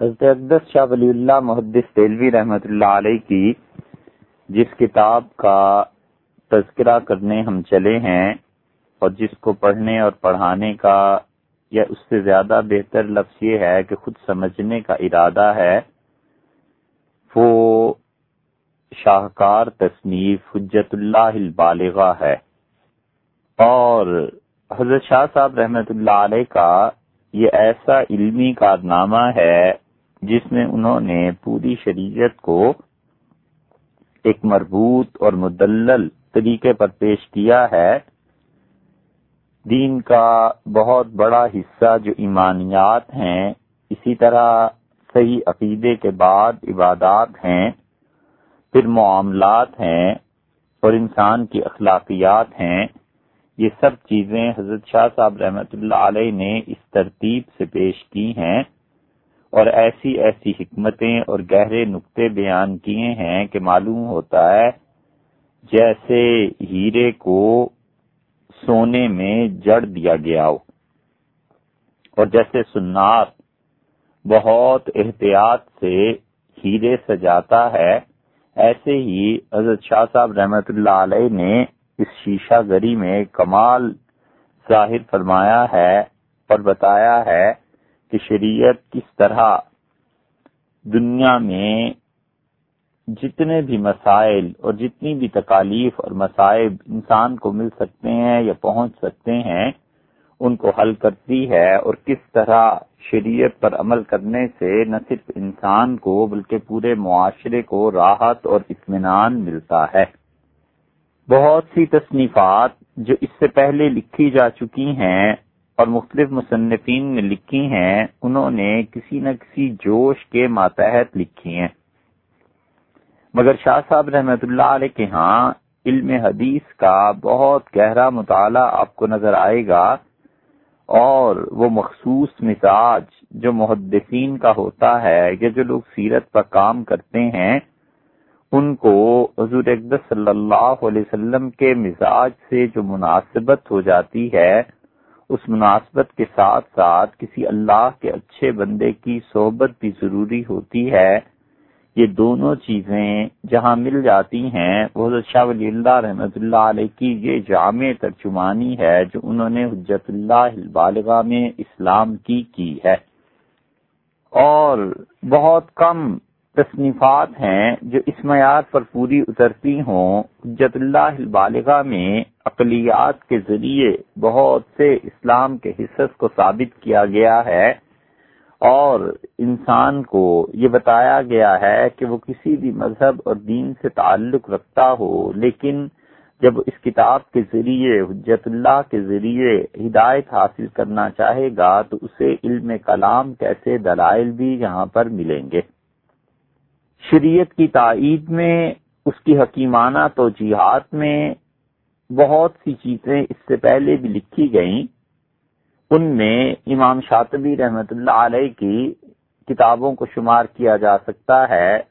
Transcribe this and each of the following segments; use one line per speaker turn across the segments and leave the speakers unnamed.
حضرت اقدس شاہ ولی اللہ محدث تیلوی رحمت اللہ علیہ کی جس کتاب کا تذکرہ کرنے ہم چلے ہیں اور جس کو پڑھنے اور پڑھانے کا یا اس سے زیادہ بہتر لفظ یہ ہے کہ خود سمجھنے کا ارادہ ہے، وہ شاہکار تصنیف حجت اللہ البالغہ ہے۔ اور حضرت شاہ صاحب رحمت اللہ علیہ کا یہ ایسا علمی کارنامہ ہے جس میں انہوں نے پوری شریعت کو ایک مربوط اور مدلل طریقے پر پیش کیا ہے۔ دین کا بہت بڑا حصہ جو ایمانیات ہیں، اسی طرح صحیح عقیدے کے بعد عبادات ہیں، پھر معاملات ہیں اور انسان کی اخلاقیات ہیں۔ یہ سب چیزیں حضرت شاہ صاحب رحمت اللہ علیہ نے اس ترتیب سے پیش کی ہیں۔ اور ایسی ایسی حکمتیں اور گہرے نقطے بیان کیے ہیں کہ معلوم ہوتا ہے جیسے ہیرے کو سونے میں جڑ دیا گیا ہو۔ اور جیسے سنار بہت احتیاط سے ہیرے سجاتا ہے، ایسے ہی حضرت شاہ صاحب رحمت اللہ علیہ نے اس شیشہ گری میں کمال ظاہر فرمایا ہے اور بتایا ہے کہ شریعت کس طرح دنیا میں جتنے بھی مسائل اور جتنی بھی تکالیف اور مسائب انسان کو مل سکتے ہیں یا پہنچ سکتے ہیں، ان کو حل کرتی ہے اور کس طرح شریعت پر عمل کرنے سے نہ صرف انسان کو بلکہ پورے معاشرے کو راحت اور اطمینان ملتا ہے۔ بہت سی تصنیفات جو اس سے پہلے لکھی جا چکی ہیں اور مختلف مصنفین نے لکھی ہیں، انہوں نے کسی نہ کسی جوش کے ماتحت لکھی ہیں۔ مگر شاہ صاحب رحمت اللہ علیہ کے ہاں علم حدیث کا بہت گہرا مطالعہ آپ کو نظر آئے گا، اور وہ مخصوص مزاج جو محدثین کا ہوتا ہے یا جو لوگ سیرت پر کام کرتے ہیں، ان کو حضور اقدس صلی اللہ علیہ وسلم کے مزاج سے جو مناسبت ہو جاتی ہے اس مناسبت کے ساتھ ساتھ کسی اللہ کے اچھے بندے کی صحبت بھی ضروری ہوتی ہے۔ یہ دونوں چیزیں جہاں مل جاتی ہیں، وہ حضرت شاہ ولی اللہ رحمۃ اللہ علیہ کی یہ جامع ترجمانی ہے جو انہوں نے حجت اللہ البالغہ میں اسلام کی کی ہے۔ اور بہت کم تصنیفات ہیں جو اس معیار پر پوری اترتی ہوں۔ حجت اللہ البالغہ میں اقلیات کے ذریعے بہت سے اسلام کے حصص کو ثابت کیا گیا ہے اور انسان کو یہ بتایا گیا ہے کہ وہ کسی بھی مذہب اور دین سے تعلق رکھتا ہو، لیکن جب اس کتاب کے ذریعے، حجت اللہ کے ذریعے ہدایت حاصل کرنا چاہے گا، تو اسے علم کلام کیسے دلائل بھی یہاں پر ملیں گے۔ شریعت کی تائید میں، اس کی حکیمانہ توجیحات میں بہت سی چیزیں اس سے پہلے بھی لکھی گئیں۔ ان میں امام شاطبی رحمت اللہ علیہ کی کتابوں کو شمار کیا جا سکتا ہے۔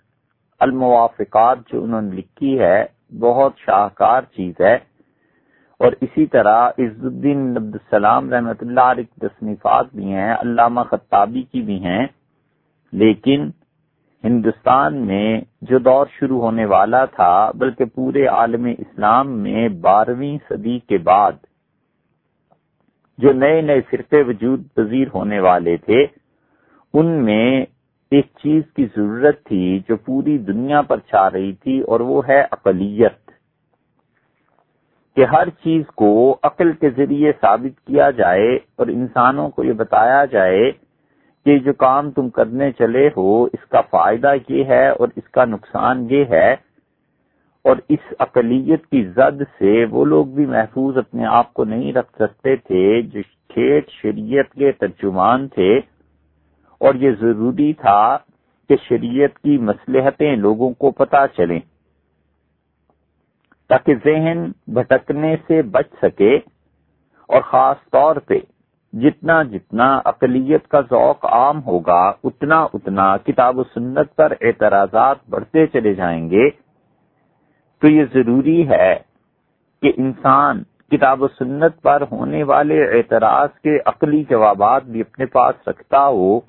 الموافقات جو انہوں نے لکھی ہے، بہت شاہکار چیز ہے۔ اور اسی طرح عز الدین عبد السلام رحمۃ اللہ علیہ کی تصنیفات بھی ہیں، علامہ خطابی کی بھی ہیں۔ لیکن ہندوستان میں جو دور شروع ہونے والا تھا، بلکہ پورے عالم اسلام میں بارہویں صدی کے بعد جو نئے نئے فرقے وجود پذیر ہونے والے تھے، ان میں ایک چیز کی ضرورت تھی جو پوری دنیا پر چھا رہی تھی، اور وہ ہے اقلیت۔ کہ ہر چیز کو عقل کے ذریعے ثابت کیا جائے اور انسانوں کو یہ بتایا جائے کہ جو کام تم کرنے چلے ہو، اس کا فائدہ یہ ہے اور اس کا نقصان یہ ہے۔ اور اس اقلیت کی زد سے وہ لوگ بھی محفوظ اپنے آپ کو نہیں رکھ سکتے تھے، جو کھیت شریعت کے ترجمان تھے۔ اور یہ ضروری تھا کہ شریعت کی مسلحتیں لوگوں کو پتا چلیں، تاکہ ذہن بھٹکنے سے بچ سکے۔ اور خاص طور پہ جتنا جتنا اقلیت کا ذوق عام ہوگا، اتنا اتنا کتاب و سنت پر اعتراضات بڑھتے چلے جائیں گے۔ تو یہ ضروری ہے کہ انسان کتاب و سنت پر ہونے والے اعتراض کے عقلی جوابات بھی اپنے پاس رکھتا ہو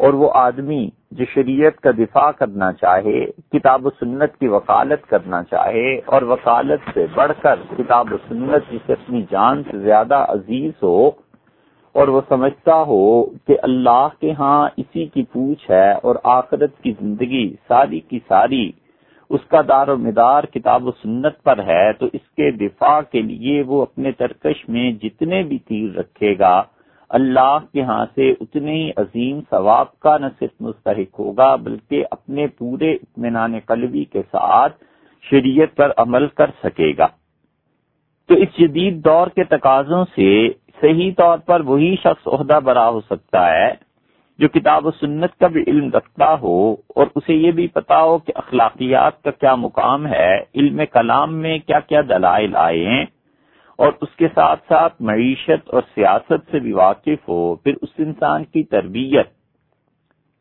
اور وہ آدمی جو شریعت کا دفاع کرنا چاہے، کتاب و سنت کی وکالت کرنا چاہے اور وکالت سے بڑھ کر کتاب و سنت جسے اپنی جان سے زیادہ عزیز ہو اور وہ سمجھتا ہو کہ اللہ کے ہاں اسی کی پوچھ ہے اور آخرت کی زندگی ساری کی ساری اس کا دار و مدار کتاب و سنت پر ہے، تو اس کے دفاع کے لیے وہ اپنے ترکش میں جتنے بھی تیر رکھے گا، اللہ کے ہاں سے اتنے ہی عظیم ثواب کا نہ صرف مستحق ہوگا، بلکہ اپنے پورے اطمینان قلبی کے ساتھ شریعت پر عمل کر سکے گا۔ تو اس جدید دور کے تقاضوں سے صحیح طور پر وہی شخص عہدہ برا ہو سکتا ہے جو کتاب و سنت کا بھی علم رکھتا ہو اور اسے یہ بھی پتا ہو کہ اخلاقیات کا کیا مقام ہے، علم کلام میں کیا کیا دلائل آئے ہیں اور اس کے ساتھ ساتھ معیشت اور سیاست سے بھی واقف ہو، پھر اس انسان کی تربیت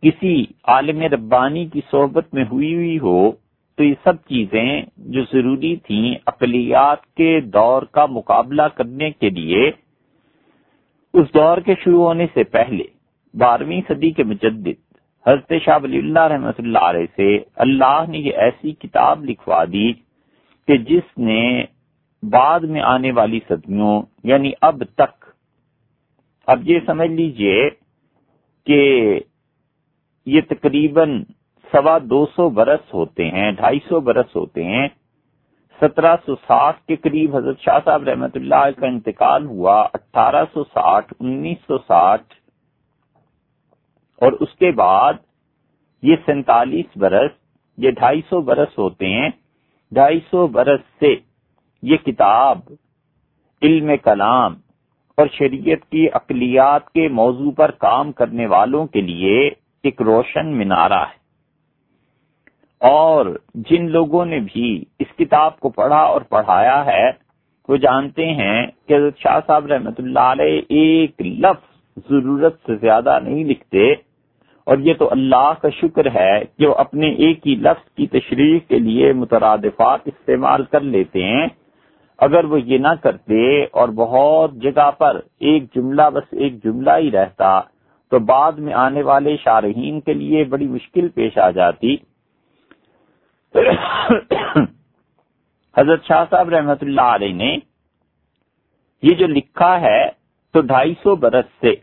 کسی عالم ربانی کی صحبت میں ہوئی ہوئی ہو تو یہ سب چیزیں جو ضروری تھیں اقلیات کے دور کا مقابلہ کرنے کے لیے اس دور کے شروع ہونے سے پہلے بارہویں صدی کے مجدد حضرت شاہ ولی اللہ رحمۃ اللہ علیہ سے اللہ نے یہ ایسی کتاب لکھوا دی کہ جس نے بعد میں آنے والی صدیوں یعنی اب تک اب یہ سمجھ لیجیے کہ یہ تقریباً سوا دو سو برس ہوتے ہیں، ڈھائی سو برس ہوتے ہیں سترہ سو ساٹھ کے قریب حضرت شاہ صاحب رحمت اللہ کا انتقال ہوا، اٹھارہ سو ساٹھ، انیس سو ساٹھ، اور اس کے بعد یہ سینتالیس برس، یہ ڈھائی سو برس ہوتے ہیں۔ ڈھائی سو برس سے یہ کتاب علم کلام اور شریعت کی اقلیات کے موضوع پر کام کرنے والوں کے لیے ایک روشن مینارہ ہے۔ اور جن لوگوں نے بھی اس کتاب کو پڑھا اور پڑھایا ہے، وہ جانتے ہیں کہ حضرت شاہ صاحب رحمت اللہ علیہ ایک لفظ ضرورت سے زیادہ نہیں لکھتے۔ اور یہ تو اللہ کا شکر ہے کہ وہ اپنے ایک ہی لفظ کی تشریح کے لیے مترادفات استعمال کر لیتے ہیں۔ اگر وہ یہ نہ کرتے اور بہت جگہ پر ایک جملہ بس ایک جملہ ہی رہتا، تو بعد میں آنے والے شارحین کے لیے بڑی مشکل پیش آ جاتی۔ حضرت شاہ صاحب رحمت اللہ علیہ نے یہ جو لکھا ہے تو ڈھائی سو برس سے،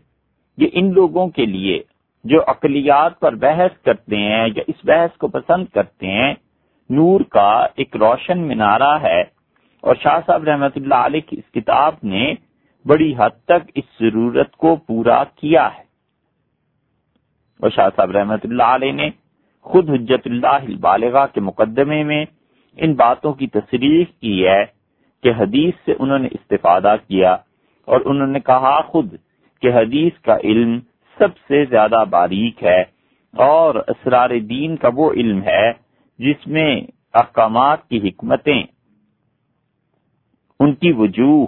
یہ ان لوگوں کے لیے جو اقلیات پر بحث کرتے ہیں، یا اس بحث کو پسند کرتے ہیں، نور کا ایک روشن مینارہ ہے۔ اور شاہ صاحب رحمت اللہ علیہ کی اس کتاب نے بڑی حد تک اس ضرورت کو پورا کیا ہے۔ اور شاہ صاحب رحمت اللہ علیہ نے خود حجت اللہ البالغہ کے مقدمے میں ان باتوں کی تصریح کی ہے کہ حدیث سے انہوں نے استفادہ کیا اور انہوں نے کہا خود کہ حدیث کا علم سب سے زیادہ باریک ہے اور اسرار دین کا وہ علم ہے جس میں احکامات کی حکمتیں ان کی وجوہ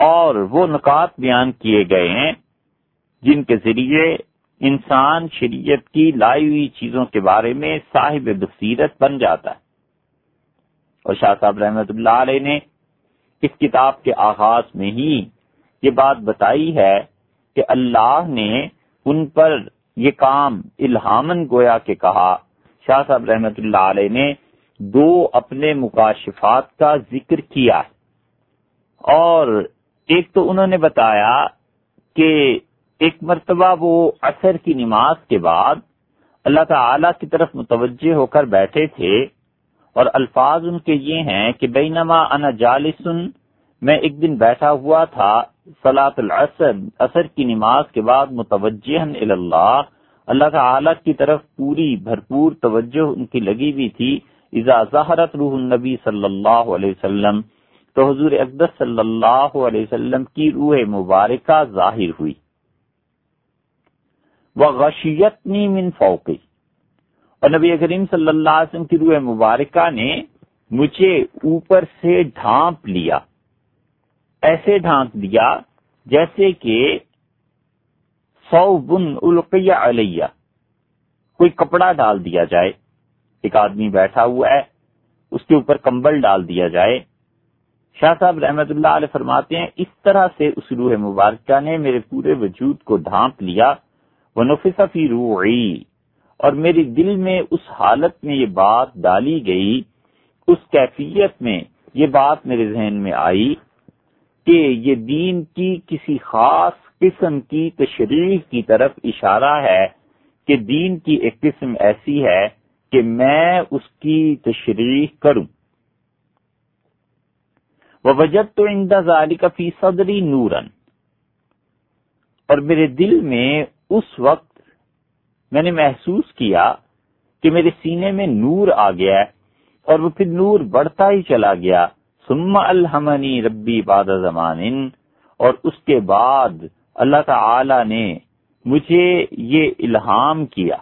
اور وہ نکات بیان کیے گئے ہیں جن کے ذریعے انسان شریعت کی لائی ہوئی چیزوں کے بارے میں صاحب بصیرت بن جاتا ہے۔ اور شاہ صاحب رحمت اللہ علیہ نے اس کتاب کے آغاز میں ہی یہ بات بتائی ہے کہ اللہ نے ان پر یہ کام الہامن گویا کے کہا۔ شاہ صاحب رحمت اللہ علیہ نے دو اپنے مکاشفات کا ذکر کیا اور ایک تو انہوں نے بتایا کہ ایک مرتبہ وہ عصر کی نماز کے بعد اللہ تعالی کی طرف متوجہ ہو کر بیٹھے تھے اور الفاظ ان کے یہ ہیں کہ بینما انا جالسن میں ایک دن بیٹھا ہوا تھا سلاۃ العصر، عصر کی نماز کے بعد متوجہ اللہ اللہ تعالی کی طرف پوری بھرپور توجہ ان کی لگی ہوئی تھی، اذا ظہرت روح النبی صلی اللہ علیہ وسلم، تو حضور اقدس صلی اللہ علیہ وسلم کی روح مبارکہ ظاہر ہوئی۔ وہ غشیت من فوقی۔ اور نبی کریم صلی اللہ علیہ وسلم کی روح مبارکہ نے مجھے اوپر سے ڈھانپ لیا۔ ایسے ڈھانپ دیا جیسے کہ سو بن القیہ علیہ۔ کوئی کپڑا ڈال دیا جائے۔ ایک آدمی بیٹھا ہوا ہے، اس کے اوپر کمبل ڈال دیا جائے۔ شاہ صاحب رحمت اللہ علیہ فرماتے ہیں، اس طرح سے اس روح مبارکہ نے میرے پورے وجود کو ڈھانپ لیا۔ وہ نفی روعی، اور میری دل میں اس حالت میں یہ بات ڈالی گئی، اس کیفیت میں یہ بات میرے ذہن میں آئی کہ یہ دین کی کسی خاص قسم کی تشریح کی طرف اشارہ ہے کہ دین کی ایک قسم ایسی ہے کہ میں اس کی تشریح کروں۔ وہ وجد تو ظالی کا فی صدری نورن اور میرے دل میں اس وقت میں نے محسوس کیا کہ میرے سینے میں نور آ گیا اور وہ پھر نور بڑھتا ہی چلا گیا۔ ثم الحمنی ربی باد زمان اور اس کے بعد اللہ تعالی نے مجھے یہ الہام کیا۔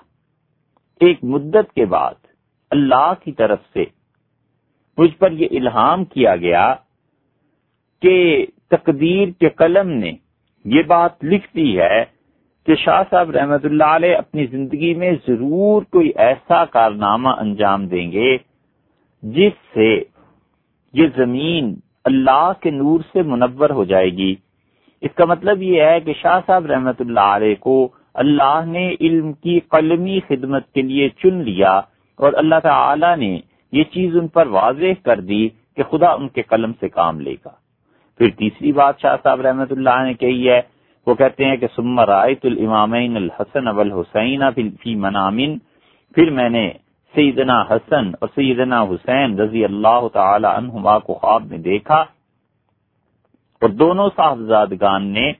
ایک مدت کے بعد اللہ کی طرف سے مجھ پر یہ الہام کیا گیا کہ تقدیر کے قلم نے یہ بات لکھ دی ہے کہ شاہ صاحب رحمت اللہ علیہ اپنی زندگی میں ضرور کوئی ایسا کارنامہ انجام دیں گے جس سے یہ زمین اللہ کے نور سے منور ہو جائے گی۔ اس کا مطلب یہ ہے کہ شاہ صاحب رحمت اللہ علیہ کو اللہ نے علم کی قلمی خدمت کے لیے چن لیا اور اللہ تعالی نے یہ چیز ان پر واضح کر دی کہ خدا ان کے قلم سے کام لے گا۔ پھر تیسری بات شاہ صاحب رحمت اللہ نے کہی ہے وہ کہتے ہیں کہ سم رائت الامامین الحسن اب الحسین فی منامن پھر میں نے سیدنا حسن اور سیدنا حسین رضی اللہ تعالی عنہما کو خواب میں دیکھا اور دونوں صاحبزادگان نے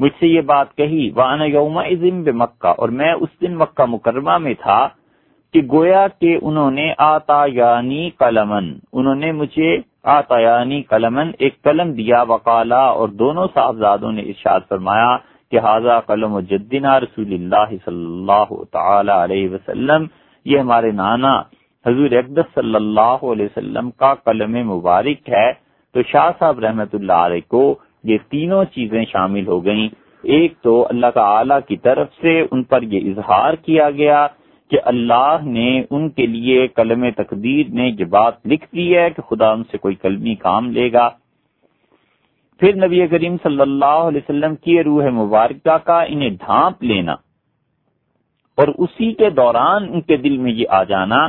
مجھ سے یہ بات کہی وانا یوم بے مکہ اور میں اس دن مکہ مکرمہ میں تھا کہ گویا کہ انہوں نے آتا یعنی قلمن انہوں نے مجھے آتا یعنی قلمن ایک قلم دیا وقالا، اور دونوں صاحبزادوں نے ارشاد فرمایا کہ حاضہ قلم و جدنا رسول اللہ صلی اللہ تعالی علیہ وسلم، یہ ہمارے نانا حضور اقدس صلی اللہ علیہ وسلم کا قلم مبارک ہے۔ تو شاہ صاحب رحمت اللہ علیہ کو یہ تینوں چیزیں شامل ہو گئیں۔ ایک تو اللہ تعالی کی طرف سے ان پر یہ اظہار کیا گیا کہ اللہ نے ان کے لیے قلم تقدیر نے یہ بات لکھ دی ہے کہ خدا ان سے کوئی قلمی کام لے گا۔ پھر نبی کریم صلی اللہ علیہ وسلم کی روح مبارکہ کا انہیں ڈھانپ لینا اور اسی کے دوران ان کے دل میں یہ آ جانا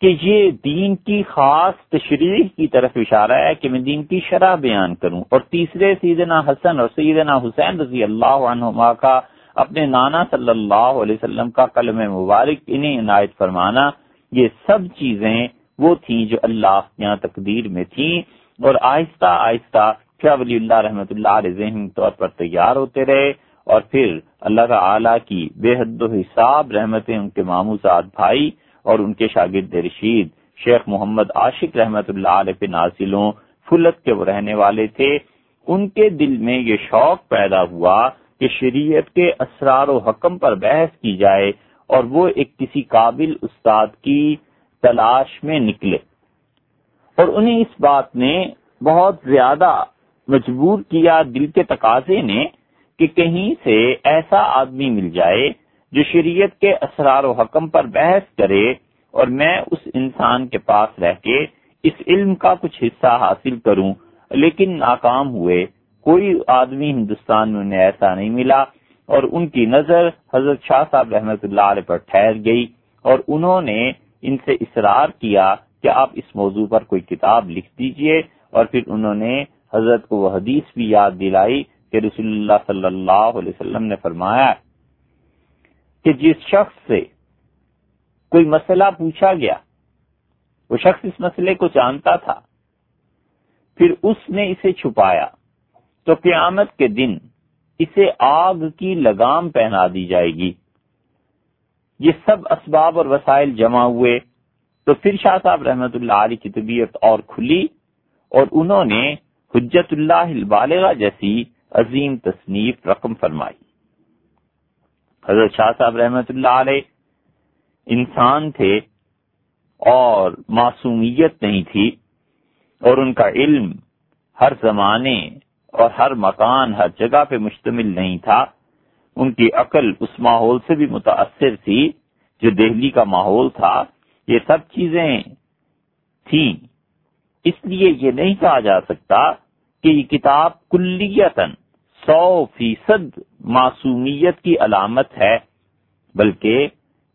کہ یہ دین کی خاص تشریح کی طرف اشارہ ہے کہ میں دین کی شرح بیان کروں۔ اور تیسرے سیدنا حسن اور سیدنا حسین رضی اللہ عنہما کا اپنے نانا صلی اللہ علیہ وسلم کا قلم مبارک انہیں عنایت فرمانا، یہ سب چیزیں وہ تھیں جو اللہ یہاں تقدیر میں تھیں۔ اور آہستہ آہستہ کیا ولی اللہ رحمۃ اللہ علیہ ذہن طور پر تیار ہوتے رہے اور پھر اللہ تعالی کی بے حد و حساب رحمتیں ان کے ماموزاد بھائی اور ان کے شاگرد رشید، شیخ محمد عاشق رحمت اللہ علیہ ناصلوں فلت کے وہ رہنے والے تھے۔ ان کے دل میں یہ شوق پیدا ہوا کہ شریعت کے اسرار و حکم پر بحث کی جائے اور وہ ایک کسی قابل استاد کی تلاش میں نکلے۔ اور انہیں اس بات نے بہت زیادہ مجبور کیا دل کے تقاضے نے کہ کہیں سے ایسا آدمی مل جائے جو شریعت کے اسرار و حکم پر بحث کرے اور میں اس انسان کے پاس رہ کے اس علم کا کچھ حصہ حاصل کروں، لیکن ناکام ہوئے۔ کوئی آدمی ہندوستان میں انہیں ایسا نہیں ملا اور ان کی نظر حضرت شاہ صاحب رحمت اللہ علیہ پر ٹھہر گئی اور انہوں نے ان سے اصرار کیا کہ آپ اس موضوع پر کوئی کتاب لکھ دیجیے اور پھر انہوں نے حضرت کو وہ حدیث بھی یاد دلائی کہ رسول اللہ صلی اللہ علیہ وسلم نے فرمایا کہ جس شخص سے کوئی مسئلہ پوچھا گیا، وہ شخص اس مسئلے کو جانتا تھا، پھر اس نے اسے چھپایا۔ تو قیامت کے دن اسے آگ کی لگام پہنا دی جائے گی۔ یہ سب اسباب اور وسائل جمع ہوئے۔ تو پھر شاہ صاحب رحمت اللہ علیہ کی طبیعت اور کھلی اور انہوں نے حجت اللہ البالغہ جیسی عظیم تصنیف رقم فرمائی۔ حضرت شاہ صاحب رحمت اللہ علیہ انسان تھے اور معصومیت نہیں تھی اور ان کا علم ہر زمانے اور ہر مکان، ہر جگہ پہ مشتمل نہیں تھا۔ ان کی عقل اس ماحول سے بھی متاثر تھی جو دہلی کا ماحول تھا۔ یہ سب چیزیں تھیں۔ اس لیے یہ نہیں کہا جا سکتا کہ یہ کتاب کلیتاً سو فیصد معصومیت کی علامت ہے، بلکہ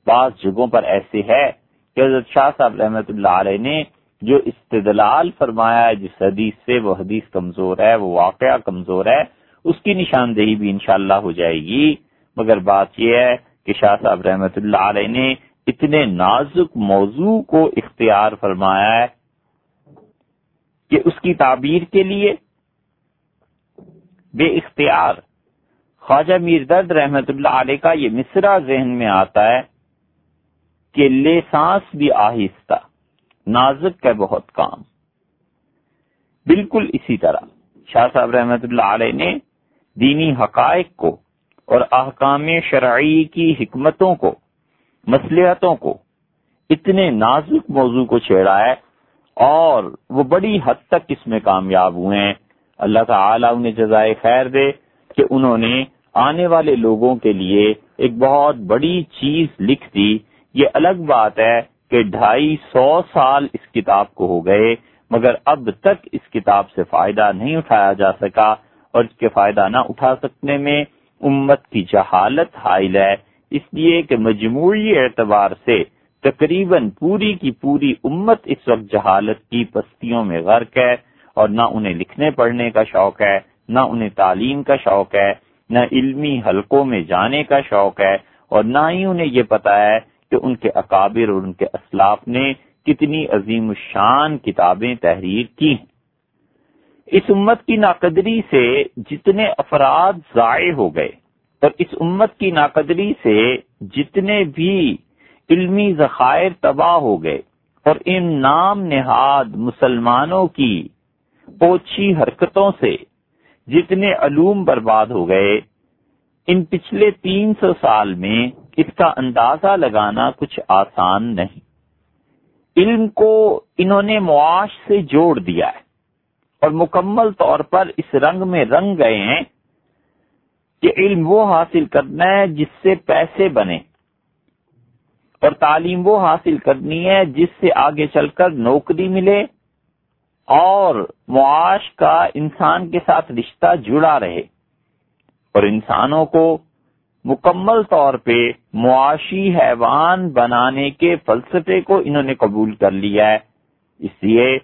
بعض جگہوں پر ایسے ہے کہ حضرت شاہ صاحب رحمت اللہ علیہ نے جو استدلال فرمایا ہے، جس حدیث سے وہ حدیث کمزور ہے، وہ واقعہ کمزور ہے، اس کی نشاندہی بھی انشاءاللہ ہو جائے گی۔ مگر بات یہ ہے کہ شاہ صاحب رحمت اللہ علیہ نے اتنے نازک موضوع کو اختیار فرمایا ہے کہ اس کی تعبیر کے لیے بے اختیار۔ خواجہ میر درد رحمت اللہ علیہ کا یہ مصرا ذہن میں آتا ہے کہ لے سانس بھی آہستہ نازک کا بہت کام۔ بالکل اسی طرح شاہ صاحب رحمت اللہ علیہ نے دینی حقائق کو اور احکام شرعی کی حکمتوں کو، مصلحتوں کو اتنے نازک موضوع کو چھیڑا ہے اور وہ بڑی حد تک اس میں کامیاب ہوئے ہیں۔ اللہ تعالی انہیں جزائے خیر دے کہ انہوں نے آنے والے لوگوں کے لیے ایک بہت بڑی چیز لکھ دی۔ یہ الگ بات ہے کہ ڈھائی سو سال اس کتاب کو ہو گئے، مگر اب تک اس کتاب سے فائدہ نہیں اٹھایا جا سکا اور اس کے فائدہ نہ اٹھا سکنے میں امت کی جہالت حائل ہے۔ اس لیے کہ مجموعی اعتبار سے تقریباً پوری کی پوری امت اس وقت جہالت کی پستیوں میں غرق ہے اور نہ انہیں لکھنے پڑھنے کا شوق ہے، نہ انہیں تعلیم کا شوق ہے، نہ علمی حلقوں میں جانے کا شوق ہے اور نہ ہی انہیں یہ پتا ہے کہ ان کے اکابر اور ان کے اسلاف نے کتنی عظیم الشان کتابیں تحریر کی ہیں۔ اس امت کی ناقدری سے جتنے افراد ضائع ہو گئے اور اس امت کی ناقدری سے جتنے بھی علمی ذخائر تباہ ہو گئے اور ان نام نہاد مسلمانوں کی پوچھی حرکتوں سے جتنے علوم برباد ہو گئے، ان پچھلے تین سو سال میں اس کا اندازہ لگانا کچھ آسان نہیں۔ علم کو انہوں نے معاش سے جوڑ دیا ہے اور مکمل طور پر اس رنگ میں رنگ گئے ہیں کہ علم وہ حاصل کرنا ہے جس سے پیسے بنے اور تعلیم وہ حاصل کرنی ہے جس سے آگے چل کر نوکری ملے اور معاش کا انسان کے ساتھ رشتہ جڑا رہے اور انسانوں کو مکمل طور پہ معاشی حیوان بنانے کے فلسفے کو انہوں نے قبول کر لیا ہے۔ اس لیے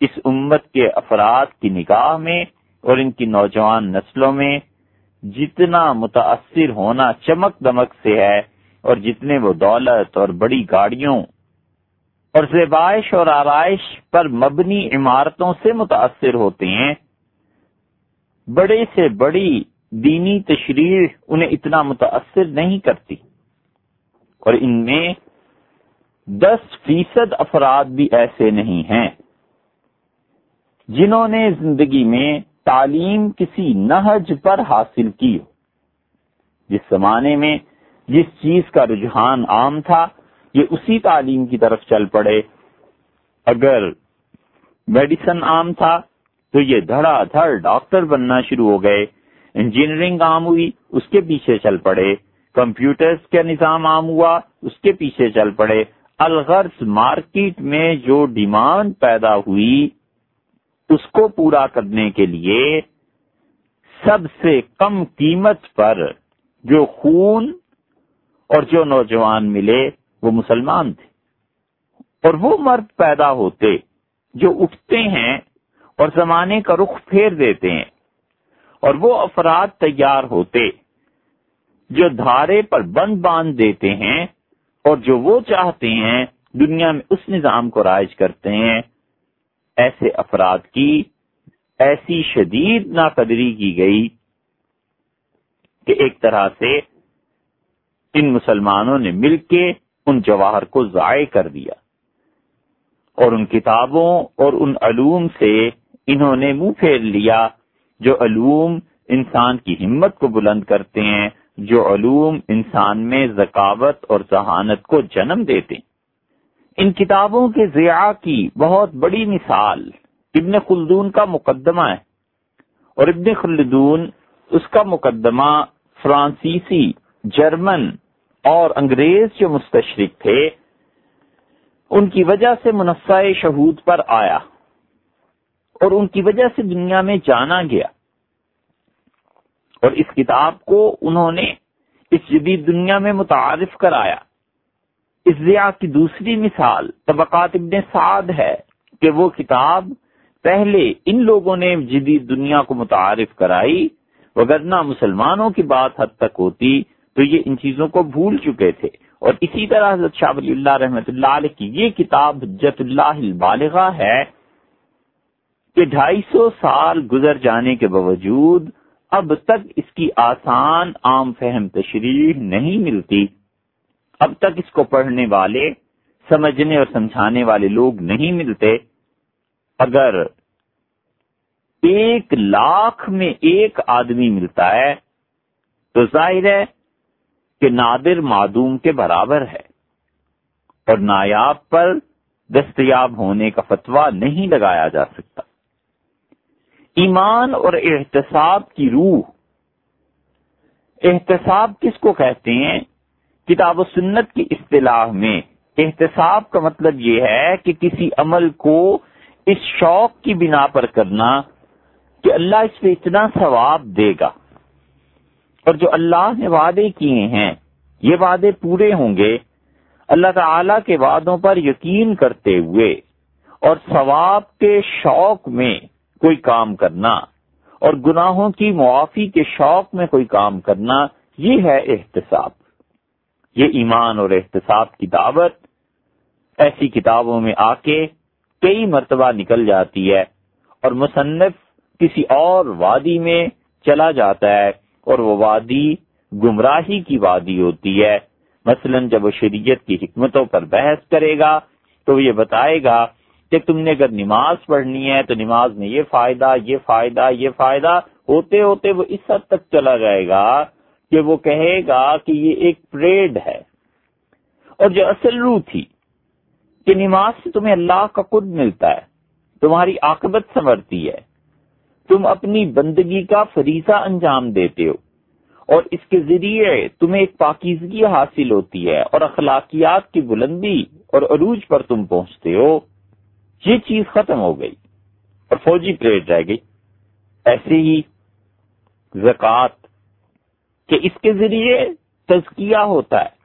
اس امت کے افراد کی نگاہ میں اور ان کی نوجوان نسلوں میں جتنا متاثر ہونا چمک دمک سے ہے اور جتنے وہ دولت اور بڑی گاڑیوں اور زیبائش اور آرائش پر مبنی عمارتوں سے متاثر ہوتے ہیں، بڑے سے بڑی دینی تشریح انہیں اتنا متاثر نہیں کرتی۔ اور ان میں دس فیصد افراد بھی ایسے نہیں ہیں جنہوں نے زندگی میں تعلیم کسی نہج پر حاصل کی ہو۔ جس زمانے میں جس چیز کا رجحان عام تھا، یہ اسی تعلیم کی طرف چل پڑے۔ اگر میڈیسن عام تھا، تو یہ دھڑا دھڑ ڈاکٹر بننا شروع ہو گئے۔ انجینئرنگ عام ہوئی، اس کے پیچھے چل پڑے۔ کمپیوٹرز کا نظام عام ہوا، اس کے پیچھے چل پڑے۔ الغرض مارکیٹ میں جو ڈیمانڈ پیدا ہوئی، اس کو پورا کرنے کے لیے سب سے کم قیمت پر جو خون اور جو نوجوان ملے، وہ مسلمان تھے۔ اور وہ مرد پیدا ہوتے جو اٹھتے ہیں اور زمانے کا رخ پھیر دیتے ہیں۔ اور وہ افراد تیار ہوتے جو دھارے پر بند باندھ دیتے ہیں اور جو وہ چاہتے ہیں دنیا میں اس نظام کو رائج کرتے ہیں۔ ایسے افراد کی ایسی شدید ناقدری کی گئی کہ ایک طرح سے ان مسلمانوں نے مل کے ان جواہر کو ضائع کر دیا اور ان کتابوں اور ان علوم سے انہوں نے منہ پھیر لیا۔ جو علوم انسان کی ہمت کو بلند کرتے ہیں، جو علوم انسان میں ذکاوت اور ذہانت کو جنم دیتے ہیں۔ ان کتابوں کے ضیاء کی بہت بڑی مثال ابن خلدون کا مقدمہ ہے۔ اور ابن خلدون اس کا مقدمہ فرانسیسی، جرمن اور انگریز جو مستشرق تھے، ان کی وجہ سے منصع شہود پر آیا۔ اور ان کی وجہ سے دنیا میں جانا گیا۔ اور اس کتاب کو انہوں نے اس جدید دنیا میں متعارف کرایا۔ اس ضیاء کی دوسری مثال طبقات ابن سعد ہے کہ وہ کتاب پہلے ان لوگوں نے جدید دنیا کو متعارف کرائی، وگرنہ مسلمانوں کی بات حد تک ہوتی تو یہ ان چیزوں کو بھول چکے تھے۔ اور اسی طرح حضرت شاہ ولی اللہ رحمۃ اللہ علیہ کی یہ کتاب حجت اللہ البالغہ ہے کہ ڈھائی سو سال گزر جانے کے باوجود اب تک اس کی آسان عام فہم تشریح نہیں ملتی۔ اب تک اس کو پڑھنے والے، سمجھنے اور سمجھانے والے لوگ نہیں ملتے۔ اگر ایک لاکھ میں ایک آدمی ملتا ہے، تو ظاہر ہے کہ نادر معدوم کے برابر ہے۔ اور نایاب پر دستیاب ہونے کا فتویٰ نہیں لگایا جا سکتا۔ ایمان اور احتساب کی روح۔ احتساب کس کو کہتے ہیں؟ کتاب و سنت کی اصطلاح میں۔ احتساب کا مطلب یہ ہے کہ کسی عمل کو اس شوق کی بنا پر کرنا کہ اللہ اس پہ اتنا ثواب دے گا۔ اور جو اللہ نے وعدے کیے ہیں، یہ وعدے پورے ہوں گے۔ اللہ تعالی کے وعدوں پر یقین کرتے ہوئے اور ثواب کے شوق میں۔ کوئی کام کرنا اور گناہوں کی معافی کے شوق میں کوئی کام کرنا، یہ ہے احتساب۔ یہ ایمان اور احتساب کی دعوت۔ ایسی کتابوں میں آ کے کئی مرتبہ نکل جاتی ہے اور مصنف کسی اور وادی میں چلا جاتا ہے اور وہ وادی گمراہی کی وادی ہوتی ہے۔ مثلا جب وہ شریعت کی حکمتوں پر بحث کرے گا تو یہ بتائے گا کہ تم نے اگر نماز پڑھنی ہے تو نماز میں یہ فائدہ یہ فائدہ یہ فائدہ، ہوتے ہوتے وہ اس حد تک چلا جائے گا کہ وہ کہے گا کہ یہ ایک پریڈ ہے۔ اور جو اصل روح تھی کہ نماز سے تمہیں اللہ کا قرب ملتا ہے، تمہاری عاقبت سنورتی ہے، تم اپنی بندگی کا فریضہ انجام دیتے ہو، اور اس کے ذریعے تمہیں ایک پاکیزگی حاصل ہوتی ہے اور اخلاقیات کی بلندی اور عروج پر تم پہنچتے ہو۔ یہ چیز ختم ہو گئی اور فوجی پریڈ رہ گئی۔ ایسے ہی زکوٰۃ کہ اس کے ذریعے تزکیہ ہوتا ہے۔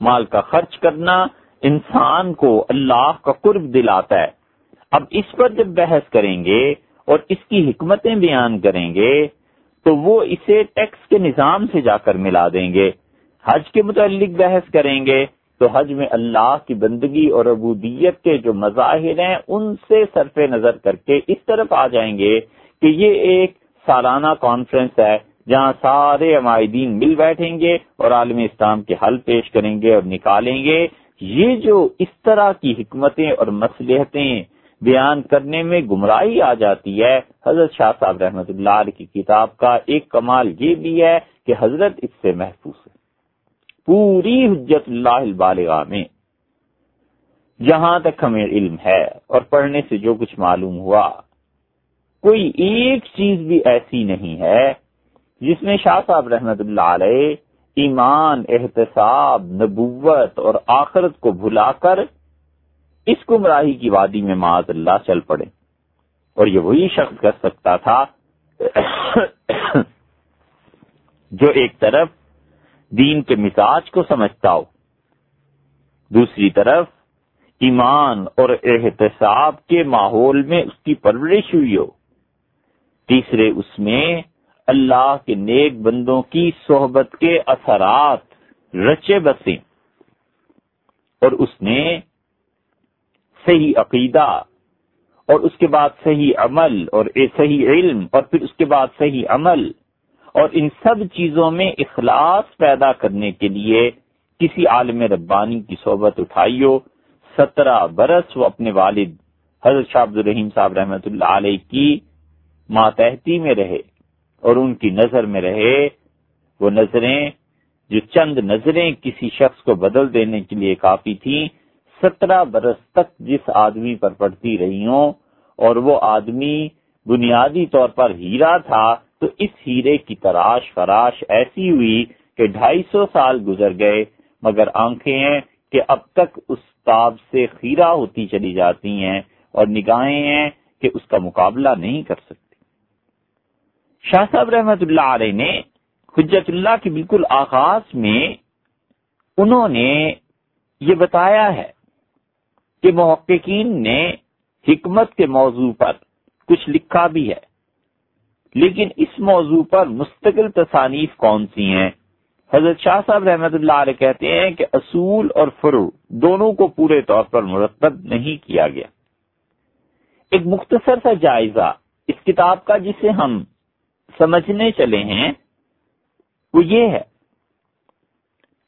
مال کا خرچ کرنا انسان کو اللہ کا قرب دلاتا ہے۔ اب اس پر جب بحث کریں گے اور اس کی حکمتیں بیان کریں گے تو وہ اسے ٹیکس کے نظام سے جا کر ملا دیں گے۔ حج کے متعلق بحث کریں گے۔ تو حج میں اللہ کی بندگی اور عبودیت کے جو مظاہر ہیں، ان سے صرف نظر کر کے اس طرف آ جائیں گے کہ یہ ایک سالانہ کانفرنس ہے، جہاں سارے عمائدین مل بیٹھیں گے اور عالم اسلام کے حل پیش کریں گے اور نکالیں گے۔ یہ جو اس طرح کی حکمتیں اور مصلحتیں بیان کرنے میں گمراہی آ جاتی ہے، حضرت شاہ صاحب رحمت اللہ علیہ کی کتاب کا ایک کمال یہ بھی ہے کہ حضرت اس سے محفوظ ہے پوری حجت اللہ البالغ میں۔ جہاں تک ہمیں علم ہے اور پڑھنے سے جو کچھ معلوم ہوا، کوئی ایک چیز بھی ایسی نہیں ہے جس میں شاہ صاحب رحمت اللہ علیہ ایمان، احتساب، نبوت اور آخرت کو بھلا کر اس گمراہی کی وادی میں معاذ اللہ چل پڑے۔ اور یہ وہی شخص کر سکتا تھا جو ایک طرف دین کے مزاج کو سمجھتا ہو۔ دوسری طرف، ایمان اور احتساب کے ماحول میں اس کی پرورش ہوئی ہو۔ تیسرے، اس میں اللہ کے نیک بندوں کی صحبت کے اثرات رچے بسے اور اس نے صحیح عقیدہ اور اس کے بعد صحیح عمل اور صحیح علم اور پھر اس کے بعد صحیح عمل۔ اور ان سب چیزوں میں اخلاص پیدا کرنے کے لیے کسی عالم ربانی کی صحبت اٹھائی ہو سترہ برس وہ اپنے والد حضرت شاہ عبد الرحیم صاحب رحمۃ اللہ علیہ کی ماتحتی میں رہے اور ان کی نظر میں رہے۔ وہ نظریں جو چند نظریں کسی شخص کو بدل دینے کے لیے کافی تھیں، سترہ برس تک جس آدمی پر پڑتی رہی ہوں اور وہ آدمی بنیادی طور پر ہیرا تھا تو اس ہیرے کی تراش فراش ایسی ہوئی کہ ڈھائی سو سال گزر گئے، مگر آنکھیں ہیں کہ اب تک اس تاب سے خیرہ ہوتی چلی جاتی ہیں اور نگاہیں ہیں کہ اس کا مقابلہ نہیں کر سکتی۔ شاہ صاحب رحمت اللہ علیہ نے حجت اللہ کے بالکل آغاز میں انہوں نے یہ بتایا ہے کہ محققین نے حکمت کے موضوع پر کچھ لکھا بھی ہے۔ لیکن اس موضوع پر مستقل تصانیف کون سی ہیں؟ حضرت شاہ صاحب رحمت اللہ علیہ کہتے ہیں کہ اصول اور فرو دونوں کو پورے طور پر مرتب نہیں کیا گیا۔ ایک مختصر سا جائزہ اس کتاب کا جسے ہم سمجھنے چلے ہیں، وہ یہ ہے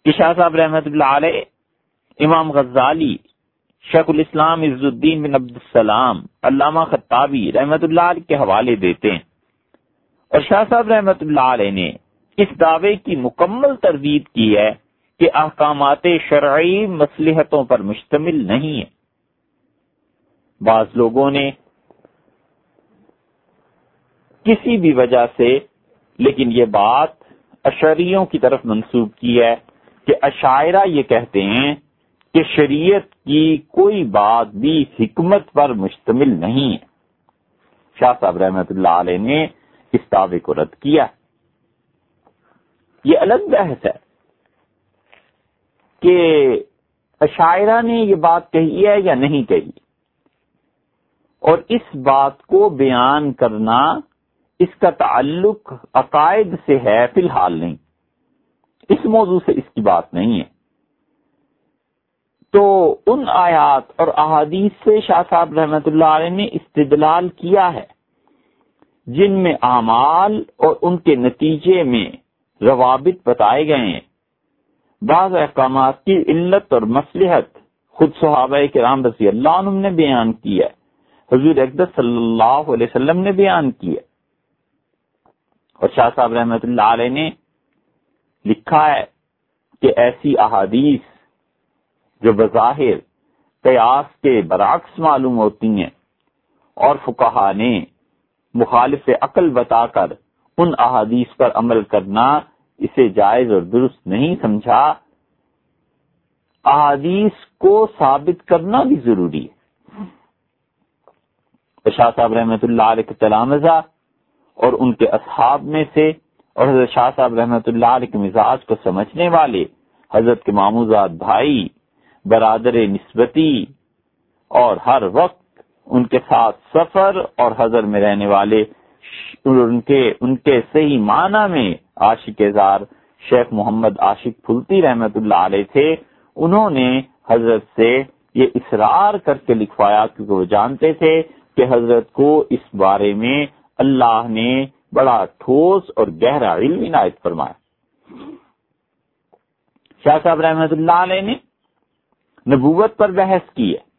کہ شاہ صاحب رحمت اللہ علیہ، امام غزالی، شیخ الاسلام عز الدین بن عبد السلام علامہ خطابی رحمت اللہ علیہ کے حوالے دیتے ہیں۔ اور شاہ صاحب رحمت اللہ علیہ نے اس دعوے کی مکمل تردید کی ہے کہ احکامات شرعی مصلحتوں پر مشتمل نہیں ہے بعض لوگوں نے کسی بھی وجہ سے، لیکن یہ بات اشریوں کی طرف منسوب کی ہے کہ اشاعرہ یہ کہتے ہیں کہ شریعت کی کوئی بات بھی حکمت پر مشتمل نہیں ہے۔ شاہ صاحب رحمت اللہ علیہ نے اس دعوے کو رد کیا؟ یہ الگ بحث ہے کہ عشاعرہ نے یہ بات کہی ہے یا نہیں کہی۔ اور اس بات کو بیان کرنا اس کا تعلق عقائد سے ہے، فی الحال نہیں۔ اس موضوع سے اس کی بات نہیں ہے۔ تو ان آیات اور احادیث سے شاہ صاحب رحمت اللہ علیہ نے استدلال کیا ہے۔ جن میں اعمال اور ان کے نتیجے میں روابط بتائے گئے ہیں۔ بعض احکامات کی علت اور مسلحت خود صحابہ کرام رضی اللہ عنہ نے بیان کی ہے۔ حضور اقدس صلی اللہ علیہ وسلم نے بیان کی ہے۔ اور شاہ صاحب رحمت اللہ علیہ نے لکھا ہے کہ ایسی احادیث جو بظاہر قیاس کے برعکس معلوم ہوتی ہیں اور فکہ نے مخالف عقل بتا کر ان احادیث پر عمل کرنا اسے جائز اور درست نہیں سمجھا، احادیث کو ثابت کرنا بھی ضروری ہے۔ شاہ صاحب رحمت اللہ علیہ تلامزہ اور ان کے اصحاب میں سے اور حضرت شاہ صاحب رحمت اللہ علیہ کے مزاج کو سمجھنے والے حضرت کے ماموزاد بھائی، برادر نسبتی اور ہر وقت ان کے ساتھ سفر اور حضر میں رہنے والے ان کے ان کے صحیح معنی میں عاشق زار شیخ محمد عاشق پھلتی رحمت اللہ علیہ تھے، انہوں نے حضرت سے یہ اصرار کر کے لکھوایا کیونکہ وہ جانتے تھے کہ حضرت کو اس بارے میں اللہ نے بڑا ٹھوس اور گہرا علم عنایت فرمایا۔ شاہ صاحب رحمت اللہ علیہ نے نبوت پر بحث کی ہے۔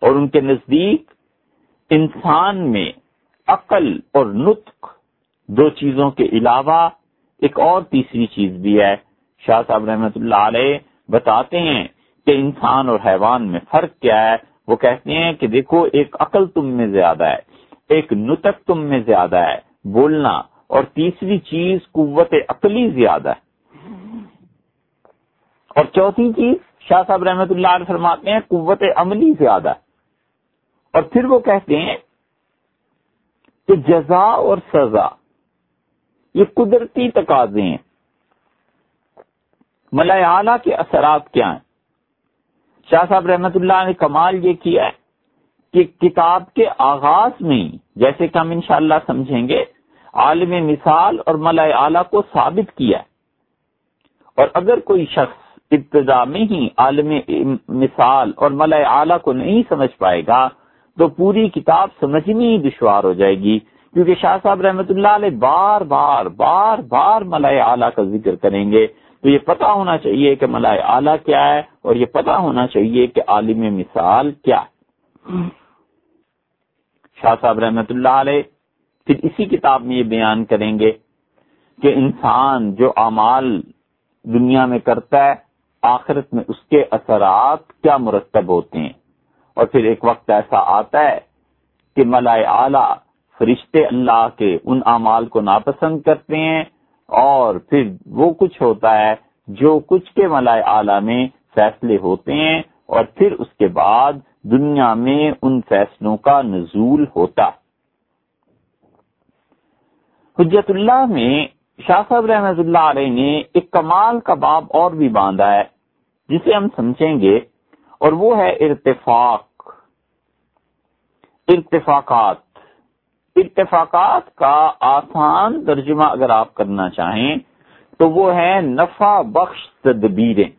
اور ان کے نزدیک انسان میں عقل اور نطق دو چیزوں کے علاوہ ایک اور تیسری چیز بھی ہے۔ شاہ صاحب رحمت اللہ علیہ بتاتے ہیں کہ انسان اور حیوان میں فرق کیا ہے۔ وہ کہتے ہیں کہ دیکھو، ایک عقل تم میں زیادہ ہے، ایک نتک تم میں زیادہ ہے۔ بولنا اور تیسری چیز قوت عقلی زیادہ ہے۔ اور چوتھی چیز، شاہ صاحب رحمت اللہ علیہ فرماتے ہیں، قوت عملی زیادہ ہے۔ اور پھر وہ کہتے ہیں کہ جزا اور سزا، یہ قدرتی تقاضے ہیں۔ ملائے اعلی کے اثرات کیا ہیں؟ شاہ صاحب رحمت اللہ نے کمال یہ کیا ہے کہ کتاب کے آغاز میں، جیسے کہ ہم انشاءاللہ سمجھیں گے، عالم مثال اور ملائے اعلی کو ثابت کیا ہے۔ اور اگر کوئی شخص ابتدا میں ہی عالم مثال اور ملائے اعلی کو نہیں سمجھ پائے گا تو پوری کتاب سمجھنی ہی دشوار ہو جائے گی۔ کیونکہ شاہ صاحب رحمت اللہ علیہ بار بار بار بار ملائے اعلیٰ کا ذکر کریں گے۔ تو یہ پتا ہونا چاہیے کہ ملائے اعلیٰ کیا ہے اور یہ پتا ہونا چاہیے کہ عالم مثال کیا ہے۔ شاہ صاحب رحمت اللہ علیہ پھر اسی کتاب میں یہ بیان کریں گے کہ انسان جو اعمال دنیا میں کرتا ہے، آخرت میں اس کے اثرات کیا مرتب ہوتے ہیں۔ اور پھر ایک وقت ایسا آتا ہے کہ ملائے اعلی فرشتے اللہ کے ان اعمال کو ناپسند کرتے ہیں اور پھر وہ کچھ ہوتا ہے جو کچھ کے ملائے اعلی میں فیصلے ہوتے ہیں اور پھر اس کے بعد دنیا میں ان فیصلوں کا نزول ہوتا حجت اللہ میں شاہ صاحب رحمت اللہ علیہ نے ایک کمال کا باب اور بھی باندھا ہے، جسے ہم سمجھیں گے۔ اور وہ ہے ارتفاق، ارتفاقات۔ اتفاقات کا آسان ترجمہ اگر آپ کرنا چاہیں تو وہ ہے نفع بخش تدبیریں،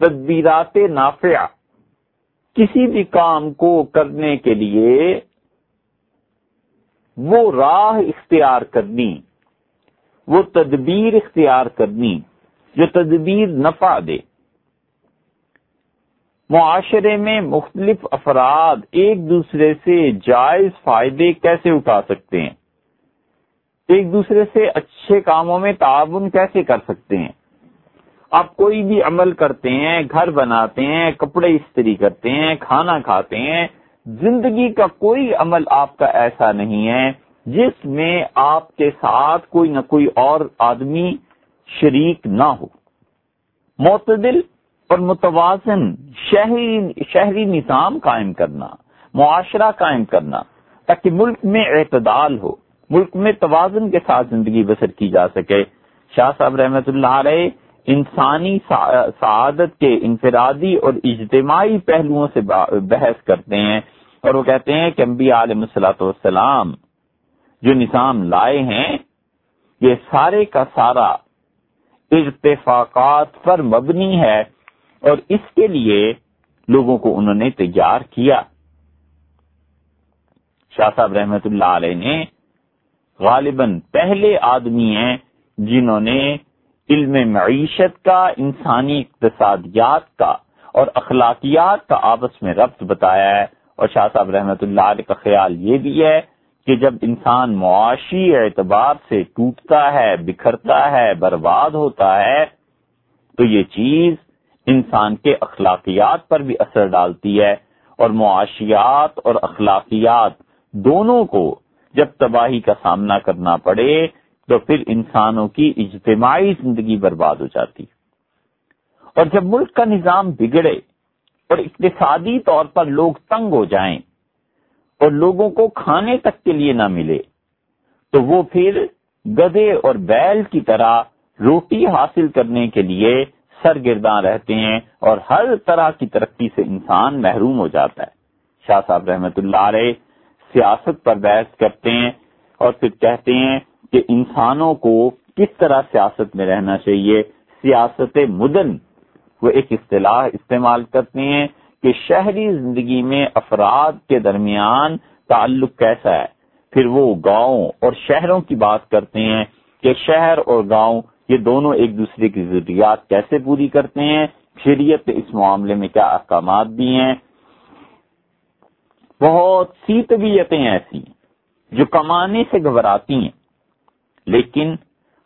تدبیرات نافع۔ کسی بھی کام کو کرنے کے لیے وہ راہ اختیار کرنی، وہ تدبیر اختیار کرنی جو تدبیر نفع دے۔ معاشرے میں مختلف افراد ایک دوسرے سے جائز فائدے کیسے اٹھا سکتے ہیں؟ ایک دوسرے سے اچھے کاموں میں تعاون کیسے کر سکتے ہیں؟ آپ کوئی بھی عمل کرتے ہیں، گھر بناتے ہیں، کپڑے استری کرتے ہیں، کھانا کھاتے ہیں، زندگی کا کوئی عمل آپ کا ایسا نہیں ہے جس میں آپ کے ساتھ کوئی نہ کوئی اور آدمی شریک نہ ہو۔ معتدل اور متوازن شہری شہری نظام قائم کرنا، معاشرہ قائم کرنا، تاکہ ملک میں اعتدال ہو، ملک میں توازن کے ساتھ زندگی بسر کی جا سکے۔ شاہ صاحب رحمت اللہ علیہ انسانی سعادت کے انفرادی اور اجتماعی پہلوؤں سے بحث کرتے ہیں اور وہ کہتے ہیں کہ انبیاء علیہ مسلاۃ والسلام جو نظام لائے ہیں، یہ سارے کا سارا ارتفاقات پر مبنی ہے۔ اور اس کے لیے لوگوں کو انہوں نے تیار کیا۔ شاہ صاحب رحمت اللہ علیہ نے غالباً پہلے آدمی ہیں جنہوں نے علم معیشت کا، انسانی اقتصادیات کا اور اخلاقیات کا آپس میں ربط بتایا ہے۔ اور شاہ صاحب رحمت اللہ علیہ کا خیال یہ بھی ہے کہ جب انسان معاشی اعتبار سے ٹوٹتا ہے، بکھرتا ہے، برباد ہوتا ہے، تو یہ چیز انسان کے اخلاقیات پر بھی اثر ڈالتی ہے اور معاشیات اور اخلاقیات دونوں کو جب تباہی کا سامنا کرنا پڑے تو پھر انسانوں کی اجتماعی زندگی برباد ہو جاتی اور جب ملک کا نظام بگڑے اور اقتصادی طور پر لوگ تنگ ہو جائیں اور لوگوں کو کھانے تک کے لیے نہ ملے تو وہ پھر گدے اور بیل کی طرح روٹی حاصل کرنے کے لیے سرگرداں رہتے ہیں اور ہر طرح کی ترقی سے انسان محروم ہو جاتا ہے۔ شاہ صاحب رحمت اللہ علیہ سیاست پر بحث کرتے ہیں اور پھر کہتے ہیں کہ انسانوں کو کس طرح سیاست میں رہنا چاہیے۔ سیاست مدن وہ ایک اصطلاح استعمال کرتے ہیں کہ شہری زندگی میں افراد کے درمیان تعلق کیسا ہے۔ پھر وہ گاؤں اور شہروں کی بات کرتے ہیں کہ شہر اور گاؤں یہ دونوں ایک دوسرے کی ضروریات کیسے پوری کرتے ہیں؟ شریعت اس معاملے میں کیا احکامات بھی ہیں؟ بہت سی طبیعتیں ایسی جو کمانے سے گھبراتی ہیں، لیکن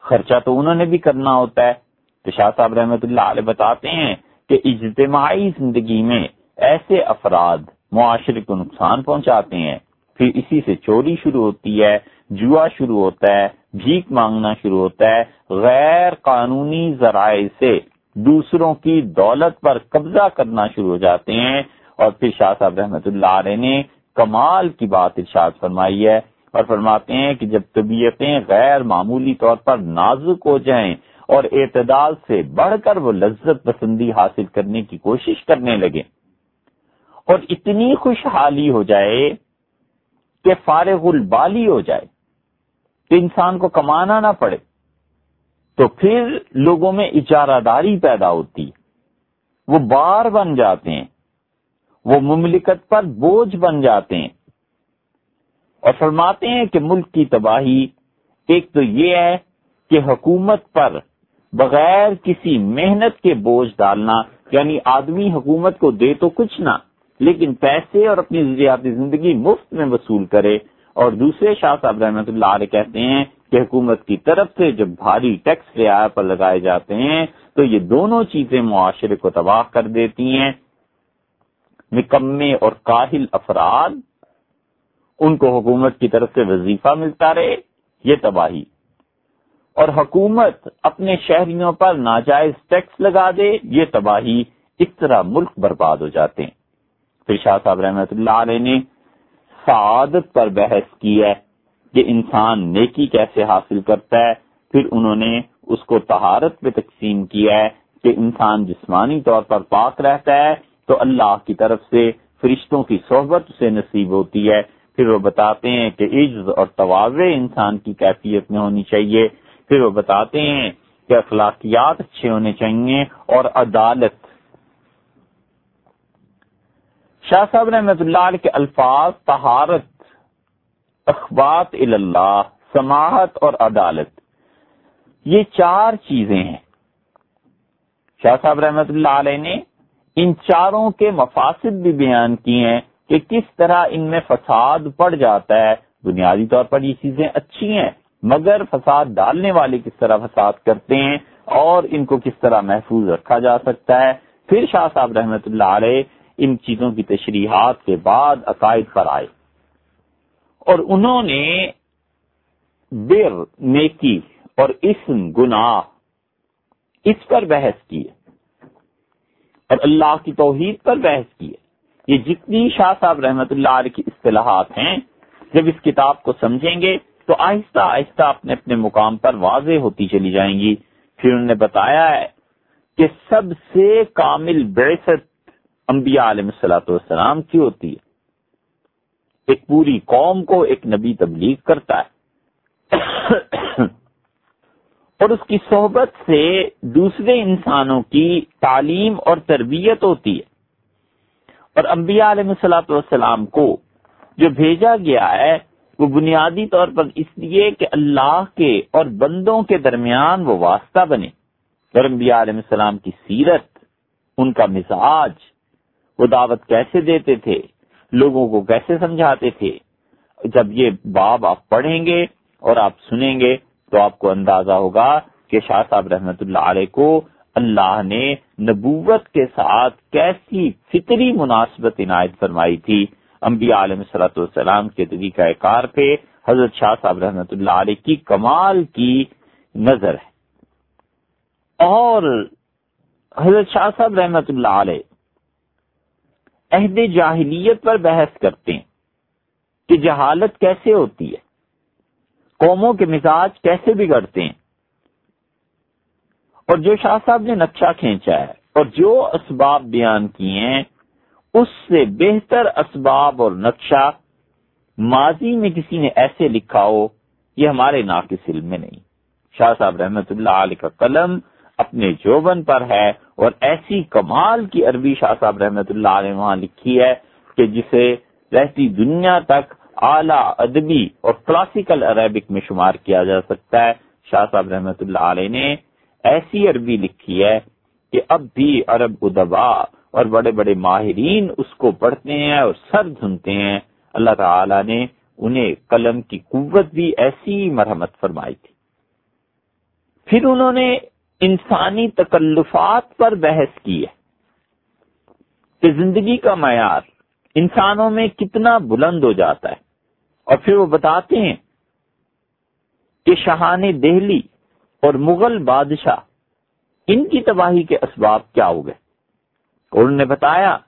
خرچہ تو انہوں نے بھی کرنا ہوتا ہے۔ تو شاہ صاحب رحمت اللہ علیہ بتاتے ہیں کہ اجتماعی زندگی میں ایسے افراد معاشرے کو نقصان پہنچاتے ہیں۔ پھر اسی سے چوری شروع ہوتی ہے، جوا شروع ہوتا ہے۔ بھیک مانگنا شروع ہوتا ہے غیر قانونی ذرائع سے دوسروں کی دولت پر قبضہ کرنا شروع ہو جاتے ہیں۔ اور پھر شاہ صاحب رحمت اللہ علیہ نے کمال کی بات ارشاد فرمائی ہے اور فرماتے ہیں کہ جب طبیعتیں غیر معمولی طور پر نازک ہو جائیں اور اعتدال سے بڑھ کر وہ لذت پسندی حاصل کرنے کی کوشش کرنے لگے اور اتنی خوشحالی ہو جائے کہ فارغ البالی ہو جائے۔ کہ انسان کو کمانا نہ پڑے، تو پھر لوگوں میں اجارہ داری پیدا ہوتی وہ بار بن جاتے ہیں، وہ مملکت پر بوجھ بن جاتے ہیں۔ اور فرماتے ہیں کہ ملک کی تباہی ایک تو یہ ہے کہ حکومت پر بغیر کسی محنت کے بوجھ ڈالنا یعنی آدمی حکومت کو دے تو کچھ نہ، لیکن پیسے اور اپنی ضروریاتی زندگی مفت میں وصول کرے اور دوسرے شاہ صاحب رحمۃ اللہ علیہ کہتے ہیں کہ حکومت کی طرف سے جب بھاری ٹیکس رعایا پر لگائے جاتے ہیں تو یہ دونوں چیزیں معاشرے کو تباہ کر دیتی ہیں۔ نکمے اور کاہل افراد، ان کو حکومت کی طرف سے وظیفہ ملتا رہے، یہ تباہی۔ اور حکومت اپنے شہریوں پر ناجائز ٹیکس لگا دے، یہ تباہی اس طرح ملک برباد ہو جاتے ہیں۔ پھر شاہ صاحب رحمت اللہ علیہ نے سعادت پر بحث کی ہے کہ انسان نیکی کیسے حاصل کرتا ہے۔ پھر انہوں نے اس کو تہارت پہ تقسیم کیا ہے کہ انسان جسمانی طور پر پاک رہتا ہے تو اللہ کی طرف سے فرشتوں کی صحبت اسے نصیب ہوتی ہے۔ پھر وہ بتاتے ہیں کہ عز اور توازے انسان کی کیفیت میں ہونی چاہیے۔ پھر وہ بتاتے ہیں کہ اخلاقیات اچھے ہونے چاہیے اور عدالت شاہ صاحب رحمت اللہ علیہ کے الفاظ، طہارت اخبات اللہ سماحت اور عدالت، یہ چار چیزیں ہیں۔ شاہ صاحب رحمت اللہ علیہ نے ان چاروں کے مفاصد بھی بیان کیے ہیں کہ کس طرح ان میں فساد پڑ جاتا ہے۔ بنیادی طور پر یہ چیزیں اچھی ہیں، مگر فساد ڈالنے والے کس طرح فساد کرتے ہیں اور ان کو کس طرح محفوظ رکھا جا سکتا ہے۔ پھر شاہ صاحب رحمت اللہ علیہ ان چیزوں کی تشریحات کے بعد عقائد پر آئے۔ اور انہوں نے بر، نیکی اور اسم، گناہ، اس پر بحث کی ہے۔ اور اللہ کی توحید پر بحث کی ہے۔ یہ جتنی شاہ صاحب رحمت اللہ علیہ کی اصطلاحات ہیں، جب اس کتاب کو سمجھیں گے تو آہستہ آہستہ اپنے اپنے مقام پر واضح ہوتی چلی جائیں گی۔ پھر انہوں نے بتایا ہے کہ سب سے کامل بیست انبیاء علیہ السلاۃ والسلام کی ہوتی ہے۔ ایک پوری قوم کو ایک نبی تبلیغ کرتا ہے۔ اور اس کی صحبت سے دوسرے انسانوں کی تعلیم اور تربیت ہوتی ہے۔ اور انبیاء علیہ السلاۃ والسلام کو جو بھیجا گیا ہے، وہ بنیادی طور پر اس لیے کہ اللہ کے اور بندوں کے درمیان وہ واسطہ بنے۔ اور انبیاء علیہ السلام کی سیرت، ان کا مزاج وہ دعوت کیسے دیتے تھے؟ لوگوں کو کیسے سمجھاتے تھے؟ جب یہ باب آپ پڑھیں گے اور آپ سنیں گے تو آپ کو اندازہ ہوگا کہ شاہ صاحب رحمت اللہ علیہ کو اللہ نے نبوت کے ساتھ کیسی فطری مناسبت عنایت فرمائی تھی۔ انبیاء علیہ صلاحت والسلام کے طریقہ کار پہ حضرت شاہ صاحب رحمت اللہ علیہ کی کمال کی نظر ہے۔ اور حضرت شاہ صاحب رحمت اللہ علیہ عہد جاہلیت پر بحث کرتے ہیں کہ جہالت کیسے ہوتی ہے، قوموں کے مزاج کیسے بگڑتے ہیں۔ اور جو شاہ صاحب نے نقشہ کھینچا ہے اور جو اسباب بیان کیے ہیں، اس سے بہتر اسباب اور نقشہ ماضی میں کسی نے ایسے لکھا ہو، یہ ہمارے ناقص علم میں نہیں۔ شاہ صاحب رحمت اللہ علیہ کا قلم اپنے جوبن پر ہے اور ایسی کمال کی عربی شاہ صاحب رحمت اللہ علیہ وہاں لکھی ہے کہ جسے رہتی دنیا تک اعلی ادبی اور کلاسیکل عربک میں شمار کیا جا سکتا ہے۔ شاہ صاحب رحمت اللہ علیہ نے ایسی عربی لکھی ہے کہ اب بھی عرب ادبا اور بڑے بڑے ماہرین اس کو پڑھتے ہیں اور سر دھنتے ہیں۔ اللہ تعالی نے انہیں قلم کی قوت بھی ایسی مرحمت فرمائی تھی۔ پھر انہوں نے انسانی تکلفات پر بحث کی ہے کہ زندگی کا معیار انسانوں میں کتنا بلند ہو جاتا ہے۔ اور پھر وہ بتاتے ہیں کہ شاہان دہلی اور مغل بادشاہ ان کی تباہی کے اسباب کیا ہو گئے۔ اور انہوں نے بتایا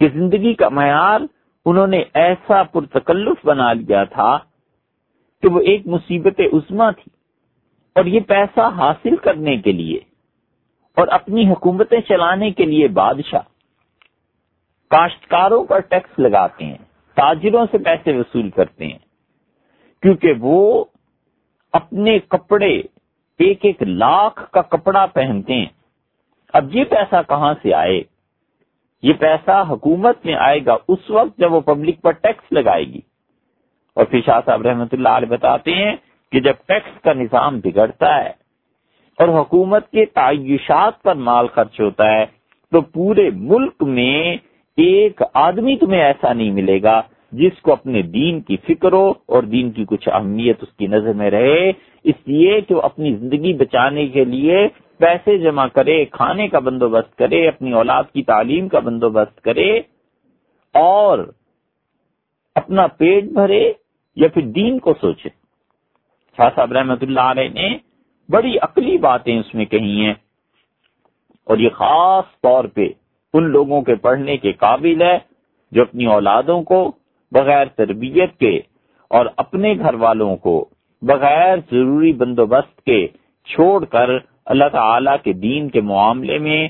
کہ زندگی کا معیار انہوں نے ایسا پرتکلف بنا لیا تھا کہ وہ ایک مصیبت عظما تھی۔ اور یہ پیسہ حاصل کرنے کے لیے اور اپنی حکومتیں چلانے کے لیے بادشاہ کاشتکاروں پر ٹیکس لگاتے ہیں، تاجروں سے پیسے وصول کرتے ہیں، کیونکہ وہ اپنے کپڑے ایک ایک لاکھ کا کپڑا پہنتے ہیں۔ اب یہ پیسہ کہاں سے آئے؟ یہ پیسہ حکومت میں آئے گا اس وقت جب وہ پبلک پر ٹیکس لگائے گی۔ اور پھر شاہ صاحب رحمت اللہ علیہ بتاتے ہیں کہ جب ٹیکس کا نظام بگڑتا ہے اور حکومت کے تعیشات پر مال خرچ ہوتا ہے، تو پورے ملک میں ایک آدمی تمہیں ایسا نہیں ملے گا جس کو اپنے دین کی فکر ہو اور دین کی کچھ اہمیت اس کی نظر میں رہے۔ اس لیے کہ وہ اپنی زندگی بچانے کے لیے پیسے جمع کرے، کھانے کا بندوبست کرے، اپنی اولاد کی تعلیم کا بندوبست کرے اور اپنا پیٹ بھرے یا پھر دین کو سوچے۔ شاہ صاحب رحمت اللہ علیہ نے بڑی عقلی باتیں اس میں کہی ہیں۔ اور یہ خاص طور پہ ان لوگوں کے پڑھنے کے قابل ہے جو اپنی اولادوں کو بغیر تربیت کے اور اپنے گھر والوں کو بغیر ضروری بندوبست کے چھوڑ کر اللہ تعالی کے دین کے معاملے میں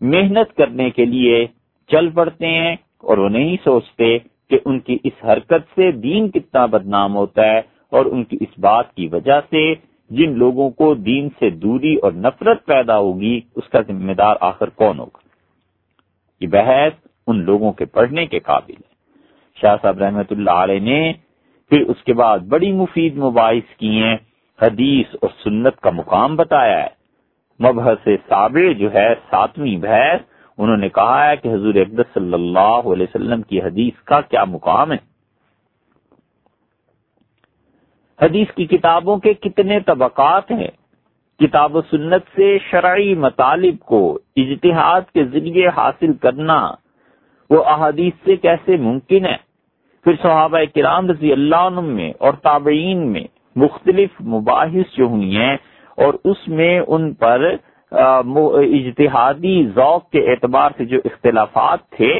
محنت کرنے کے لیے چل پڑتے ہیں اور وہ نہیں سوچتے کہ ان کی اس حرکت سے دین کتنا بدنام ہوتا ہے۔ اور ان کی اس بات کی وجہ سے جن لوگوں کو دین سے دوری اور نفرت پیدا ہوگی، اس کا ذمہ دار آخر کون ہوگا؟ یہ بحث ان لوگوں کے پڑھنے کے قابل ہے۔ شاہ صاحب رحمت اللہ علیہ نے پھر اس کے بعد بڑی مفید مباحث کی ہیں۔ حدیث اور سنت کا مقام بتایا ہے۔ مبحث صابر جو ہے، ساتویں بحث، انہوں نے کہا ہے کہ حضور اقدس صلی اللہ علیہ وسلم کی حدیث کا کیا مقام ہے۔ حدیث کی کتابوں کے کتنے طبقات ہیں؟ کتاب و سنت سے شرعی مطالب کو اجتہاد کے ذریعے حاصل کرنا وہ احادیث سے کیسے ممکن ہے؟ پھر صحابہ کرام رضی اللہ عنہ میں اور تابعین میں مختلف مباحث جو ہوئی ہیں اور اس میں ان پر اجتہادی ذوق کے اعتبار سے جو اختلافات تھے،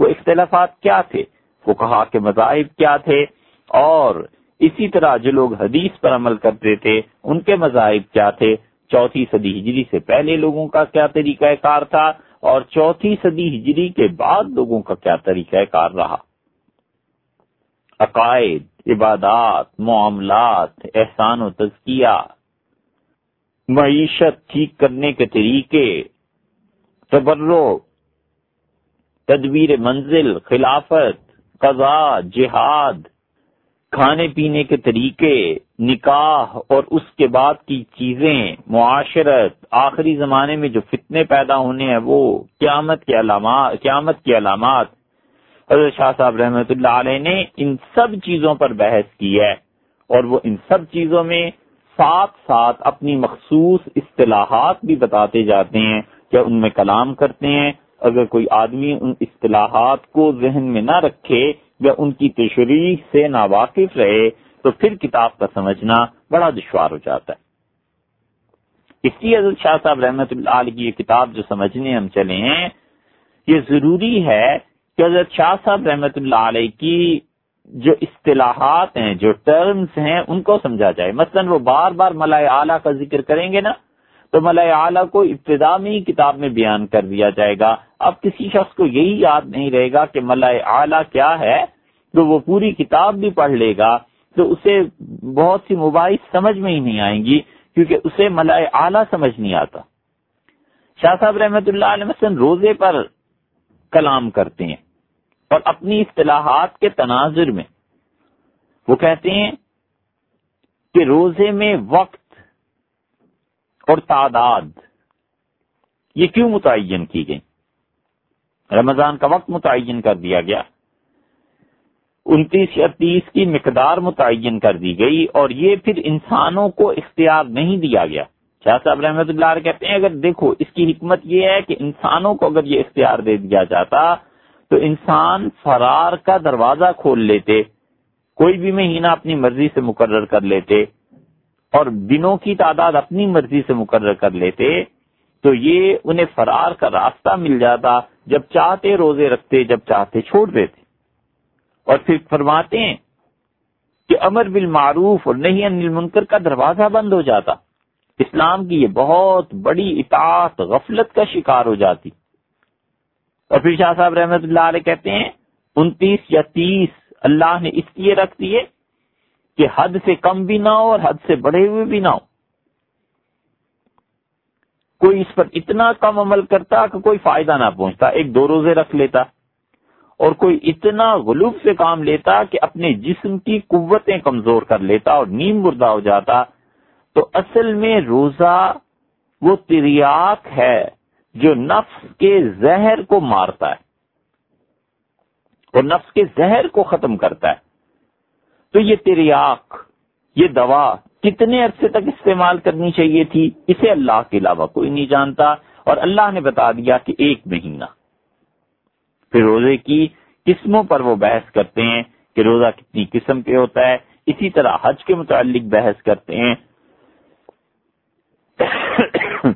وہ اختلافات کیا تھے؟ وہ کہا کہ مذاہب کیا تھے؟ اور اسی طرح جو لوگ حدیث پر عمل کرتے تھے، ان کے مذاہب کیا تھے؟ چوتھی صدی ہجری سے پہلے لوگوں کا کیا طریقہ کار تھا اور چوتھی صدی ہجری کے بعد لوگوں کا کیا طریقہ کار رہا؟ عقائد، عبادات، معاملات، احسان و تزکیہ، معیشت ٹھیک کرنے کے طریقے تبرو تدبیر منزل، خلافت، قضاء، جہاد کھانے پینے کے طریقے، نکاح اور اس کے بعد کی چیزیں، معاشرت، آخری زمانے میں جو فتنے پیدا ہونے ہیں، وہ قیامت کے علامات قیامت کی علامات۔ حضرت شاہ صاحب رحمۃ اللہ علیہ نے ان سب چیزوں پر بحث کی ہے اور وہ ان سب چیزوں میں ساتھ ساتھ اپنی مخصوص اصطلاحات بھی بتاتے جاتے ہیں کہ ان میں کلام کرتے ہیں۔ اگر کوئی آدمی ان اصطلاحات کو ذہن میں نہ رکھے یا ان کی تشریح سے ناواقف رہے تو پھر کتاب کا سمجھنا بڑا دشوار ہو جاتا ہے۔ اس لیے حضرت شاہ صاحب رحمت اللہ علیہ کی یہ کتاب جو سمجھنے ہم چلے ہیں، یہ ضروری ہے کہ حضرت شاہ صاحب رحمت اللہ علیہ کی جو اصطلاحات ہیں، جو ٹرمز ہیں، ان کو سمجھا جائے۔ مثلا وہ بار بار ملائے اعلیٰ کا ذکر کریں گے نا، تو ملائے اعلیٰ کو ابتدا میں ہی کتاب میں بیان کر دیا جائے گا۔ اب کسی شخص کو یہی یاد نہیں رہے گا کہ ملائے اعلیٰ کیا ہے تو وہ پوری کتاب بھی پڑھ لے گا، تو اسے بہت سی موبائل سمجھ میں ہی نہیں آئیں گی، کیونکہ اسے ملائے اعلیٰ سمجھ نہیں آتا۔ شاہ صاحب رحمت اللہ علیہ وسلم روزے پر کلام کرتے ہیں اور اپنی اصطلاحات کے تناظر میں۔ وہ کہتے ہیں کہ روزے میں وقت اور تعداد، یہ کیوں متعین کی گئی رمضان کا وقت متعین کر دیا گیا۔ انتیس یا تیس کی مقدار متعین کر دی گئی اور یہ پھر انسانوں کو اختیار نہیں دیا گیا۔ شاہ صاحب رحمت اللہ کہتے ہیں، اگر دیکھو، اس کی حکمت یہ ہے کہ انسانوں کو اگر یہ اختیار دے دیا جاتا تو انسان فرار کا دروازہ کھول لیتے، کوئی بھی مہینہ اپنی مرضی سے مقرر کر لیتے اور دنوں کی تعداد اپنی مرضی سے مقرر کر لیتے تو یہ انہیں فرار کا راستہ مل جاتا۔ جب چاہتے روزے رکھتے، جب چاہتے چھوڑ دیتے۔ اور پھر فرماتے ہیں کہ امر بالمعروف اور نہیں انل منکر کا دروازہ بند ہو جاتا۔ اسلام کی یہ بہت بڑی اطاعت، غفلت کا شکار ہو جاتی۔ اور پھر شاہ صاحب رحمت اللہ علیہ کہتے ہیں، انتیس یا تیس اللہ نے اس لیے رکھ دیے کہ حد سے کم بھی نہ ہو اور حد سے بڑھے ہوئے بھی نہ ہو۔ کوئی اس پر اتنا کم عمل کرتا کہ کوئی فائدہ نہ پہنچتا، ایک دو روزے رکھ لیتا۔ اور کوئی اتنا غلوب سے کام لیتا کہ اپنے جسم کی قوتیں کمزور کر لیتا اور نیم مردہ ہو جاتا، تو اصل میں روزہ وہ تریاک ہے جو نفس کے زہر کو مارتا ہے اور نفس کے زہر کو ختم کرتا ہے۔ تو یہ تریاک، یہ دوا کتنے عرصے تک استعمال کرنی چاہیے تھی، اسے اللہ کے علاوہ کوئی نہیں جانتا اور اللہ نے بتا دیا کہ ایک مہینہ۔ پھر روزے کی قسموں پر وہ بحث کرتے ہیں کہ روزہ کتنی قسم کے ہوتا ہے، اسی طرح حج کے متعلق بحث کرتے ہیں۔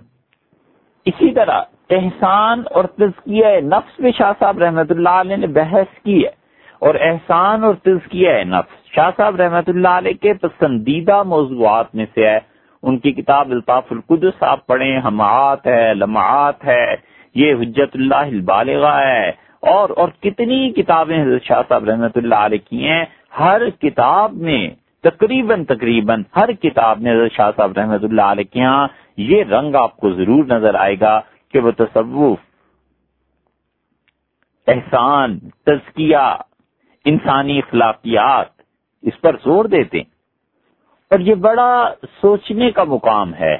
اسی طرح احسان اور تزکیہ نفس میں شاہ صاحب رحمت اللہ علیہ نے بحث کی ہے۔ اور احسان اور تزکیہ نفس، شاہ صاحب رحمت اللہ علیہ کے پسندیدہ موضوعات میں سے ہے۔ ان کی کتاب الطاف القدس، آپ پڑھیں حماعت ہے، لمعات ہے۔ یہ حجت اللہ البالغہ ہے۔ اور اور کتنی کتابیں حضرت شاہ صاحب رحمت اللہ علیہ کی ہیں، ہر کتاب میں تقریباً تقریباً ہر کتاب میں حضرت شاہ صاحب رحمت اللہ علیہ کے یہاں یہ رنگ آپ کو ضرور نظر آئے گا کہ وہ تصوف، احسان، تزکیہ، انسانی اخلاقیات اس پر زور دیتے ہیں۔ اور یہ بڑا سوچنے کا مقام ہے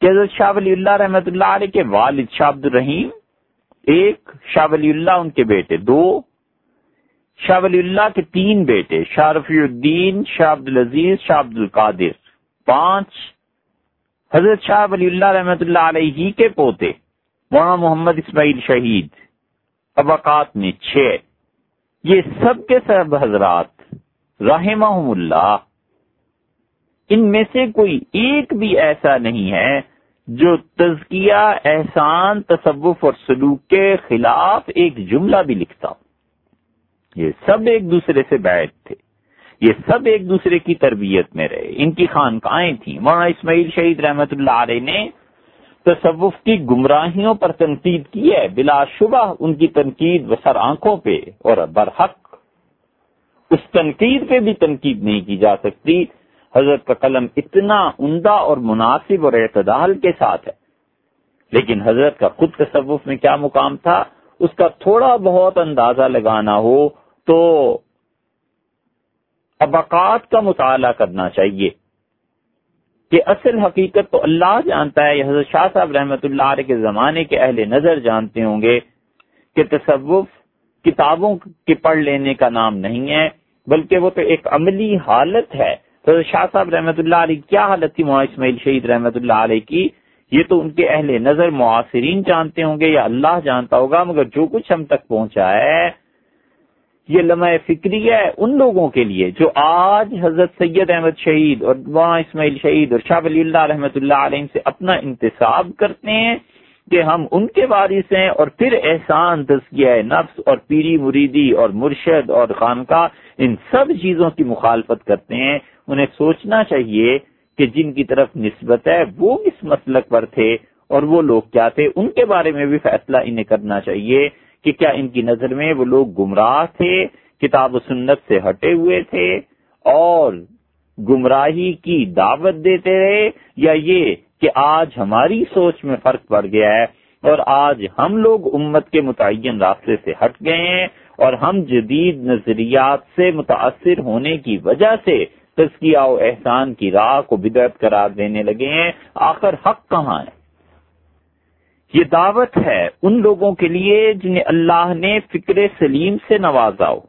کہ حضرت شاہ ولی اللہ رحمت اللہ علیہ کے والد شاہ عبد الرحیم ایک شاہ ولی اللہ ان کے بیٹے، دو شاہ ولی اللہ کے تین بیٹے، شاہ رفیع الدین، شاہ عبد العزیز شاہ عبد القادر پانچ حضرت شاہ ولی اللہ رحمت اللہ علیہ کے پوتے مولانا محمد اسماعیل شہید ابقات میں چھ۔ یہ سب کے سب حضرات رحمہ اللہ، ان میں سے کوئی ایک بھی ایسا نہیں ہے جو تزکیہ، احسان، تصوف اور سلوک کے خلاف ایک جملہ بھی لکھتا یہ سب ایک دوسرے سے بیٹھ تھے۔ یہ سب ایک دوسرے کی تربیت میں رہے۔ ان کی خانقاہیں تھیں۔ مولانا اسماعیل شہید رحمت اللہ علیہ نے تصوف کی گمراہیوں پر تنقید کی ہے۔ بلا شبہ ان کی تنقید بسر آنکھوں پہ اور برحق۔ اس تنقید پہ بھی تنقید نہیں کی جا سکتی۔ حضرت کا قلم اتنا عمدہ اور مناسب اور اعتدال کے ساتھ ہے۔ لیکن حضرت کا خود تصوف میں کیا مقام تھا؟ اس کا تھوڑا بہت اندازہ لگانا ہو تو ابقات کا مطالعہ کرنا چاہیے۔ کہ اصل حقیقت تو اللہ جانتا ہے حضرت شاہ صاحب رحمت اللہ علیہ کے زمانے کے اہل نظر جانتے ہوں گے کہ تصوف کتابوں کے پڑھ لینے کا نام نہیں ہے، بلکہ وہ تو ایک عملی حالت ہے۔ حضرت شاہ صاحب رحمت اللہ علیہ کیا حالت تھی مولانا اسماعیل شہید رحمت اللہ علیہ کی؟ یہ تو ان کے اہل نظر معاصرین جانتے ہوں گے، یا اللہ جانتا ہوگا، مگر جو کچھ ہم تک پہنچا ہے، یہ لمحہ فکری ہے ان لوگوں کے لیے جو آج حضرت سید احمد شہید اور اسماعیل شہید اور شاہ ولی اللہ رحمۃ اللہ علیہ سے اپنا انتصاب کرتے ہیں کہ ہم ان کے وارث ہیں اور پھر احسان تزکیہ نفس اور پیری مریدی اور مرشد اور خانقاہ ان سب چیزوں کی مخالفت کرتے ہیں۔ انہیں سوچنا چاہیے کہ جن کی طرف نسبت ہے، وہ کس مسلک پر تھے اور وہ لوگ کیا تھے؟ ان کے بارے میں بھی فیصلہ انہیں کرنا چاہیے کہ کیا ان کی نظر میں وہ لوگ گمراہ تھے، کتاب و سنت سے ہٹے ہوئے تھے اور گمراہی کی دعوت دیتے رہے، یا یہ کہ آج ہماری سوچ میں فرق پڑ گیا ہے اور آج ہم لوگ امت کے متعین راستے سے ہٹ گئے ہیں اور ہم جدید نظریات سے متاثر ہونے کی وجہ سے تزکیہ و احسان کی راہ کو بدعت قرار دینے لگے ہیں۔ آخر حق کہاں ہے؟ یہ دعوت ہے ان لوگوں کے لیے جنہیں اللہ نے فکر سلیم سے نوازا ہو۔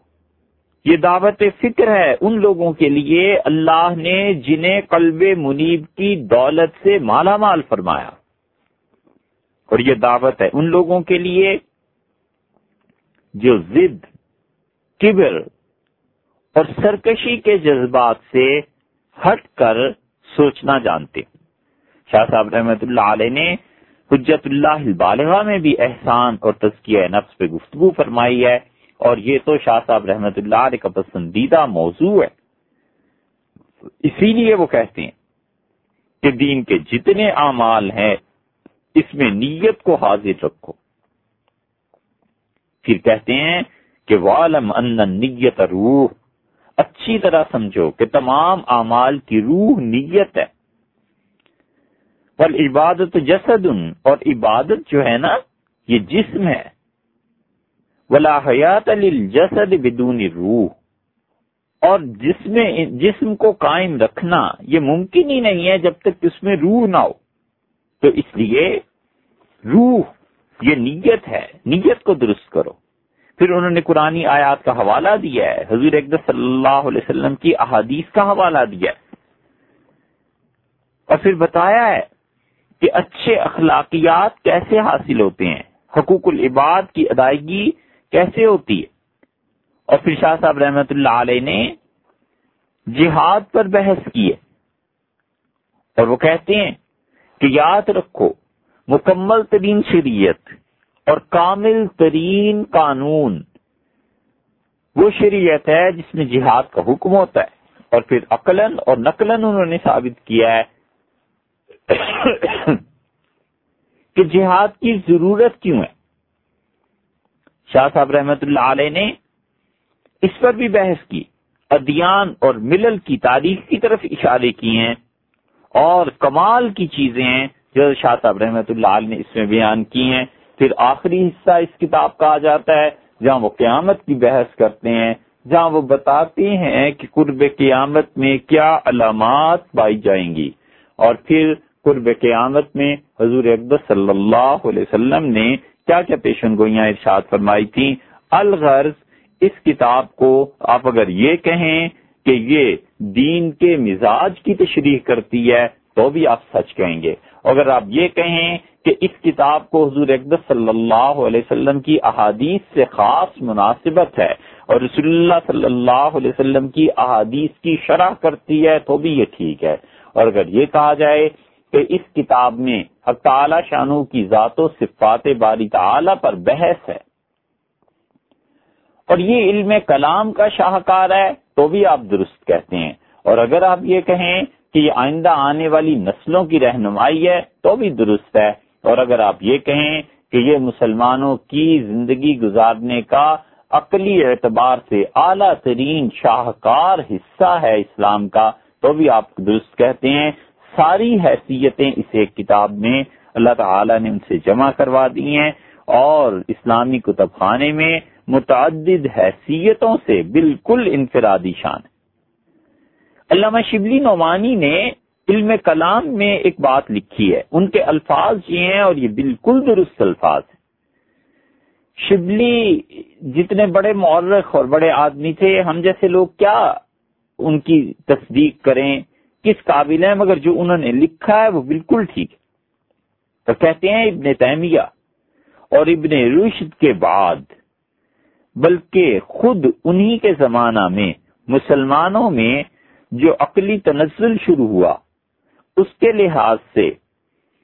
یہ دعوت فکر ہے ان لوگوں کے لیے اللہ نے جنہیں قلب منیب کی دولت سے مالا مال فرمایا۔ اور یہ دعوت ہے ان لوگوں کے لیے جو ضد کبر اور سرکشی کے جذبات سے ہٹ کر سوچنا جانتے شاہ صاحب رحمت اللہ علیہ نے حجت اللہ بالغ میں بھی احسان اور تزکیہ نفس پہ گفتگو فرمائی ہے اور یہ تو شاہ صاحب رحمت اللہ علیہ کا پسندیدہ موضوع ہے۔ اسی لیے وہ کہتے ہیں کہ دین کے جتنے اعمال ہیں، اس میں نیت کو حاضر رکھو۔ پھر کہتے ہیں کہ والم ان نیت روح۔ اچھی طرح سمجھو کہ تمام اعمال کی روح نیت ہے۔ عبادت جسد اور عبادت جو ہے نا، یہ جسم ہے۔ ولا حیات جسد بدون روح۔ اور جسم جسم کو قائم رکھنا یہ ممکن ہی نہیں ہے جب تک اس میں روح نہ ہو۔ تو اس لیے روح یہ نیت ہے، نیت کو درست کرو۔ پھر انہوں نے قرآن آیات کا حوالہ دیا ہے، حضور اقدس صلی اللہ علیہ وسلم کی احادیث کا حوالہ دیا ہے۔ اور پھر بتایا ہے کہ اچھے اخلاقیات کیسے حاصل ہوتے ہیں، حقوق العباد کی ادائیگی کیسے ہوتی ہے۔ اور پھر شاہ صاحب رحمت اللہ علیہ نے جہاد پر بحث کی ہے۔ اور وہ کہتے ہیں کہ یاد رکھو، مکمل ترین شریعت اور کامل ترین قانون وہ شریعت ہے جس میں جہاد کا حکم ہوتا ہے اور پھر عقلن اور نقلن انہوں نے ثابت کیا ہے کہ جہاد کی ضرورت کیوں ہے؟ شاہ صاحب رحمت اللہ علیہ نے اس پر بھی بحث کی، ادیان اور ملل کی تاریخ کی طرف اشارے کیے ہیں اور کمال کی چیزیں ہیں جو شاہ صاحب رحمت اللہ علیہ نے اس میں بیان کی ہیں۔ پھر آخری حصہ اس کتاب کا آ جاتا ہے، جہاں وہ قیامت کی بحث کرتے ہیں، جہاں وہ بتاتے ہیں کہ قرب قیامت میں کیا علامات پائی جائیں گی۔ اور پھر قرب قیامت میں حضور اکبر صلی اللہ علیہ وسلم نے کیا کیا پیشن گوئیاں ارشاد فرمائی تھیں۔ الغرض اس کتاب کو آپ اگر یہ کہیں کہ یہ دین کے مزاج کی تشریح کرتی ہے تو بھی آپ سچ کہیں گے۔ اگر آپ یہ کہیں کہ اس کتاب کو حضور اقدس صلی اللہ علیہ وسلم کی احادیث سے خاص مناسبت ہے اور رسول اللہ صلی اللہ علیہ وسلم کی احادیث کی شرح کرتی ہے تو بھی یہ ٹھیک ہے۔ اور اگر یہ کہا جائے کہ اس کتاب میں حق تعالی شانو کی ذات و صفات باری تعالی پر بحث ہے اور یہ علم کلام کا شاہکار ہے تو بھی آپ درست کہتے ہیں۔ اور اگر آپ یہ کہیں کہ یہ آئندہ آنے والی نسلوں کی رہنمائی ہے تو بھی درست ہے۔ اور اگر آپ یہ کہیں کہ یہ مسلمانوں کی زندگی گزارنے کا عقلی اعتبار سے اعلیٰ ترین شاہکار حصہ ہے اسلام کا، تو بھی آپ درست کہتے ہیں، ساری حیثیتیں اس ایک کتاب میں اللہ تعالی نے ان سے جمع کروا دی ہیں اور اسلامی کتب خانے میں متعدد حیثیتوں سے بالکل انفرادی شان علامہ شبلی نعمانی نے علم کلام میں ایک بات لکھی ہے۔ ان کے الفاظ یہ ہیں اور یہ بالکل درست الفاظ ہیں۔ شبلی جتنے بڑے مورخ اور بڑے آدمی تھے، ہم جیسے لوگ کیا ان کی تصدیق کریں؟ کس قابل ہیں؟ مگر جو انہوں نے لکھا ہے، وہ بالکل ٹھیک ہے۔ تو کہتے ہیں ابن تیمیہ اور ابن رشد کے بعد، بلکہ خود انہی کے زمانہ میں مسلمانوں میں جو عقلی تنزل شروع ہوا اس کے لحاظ سے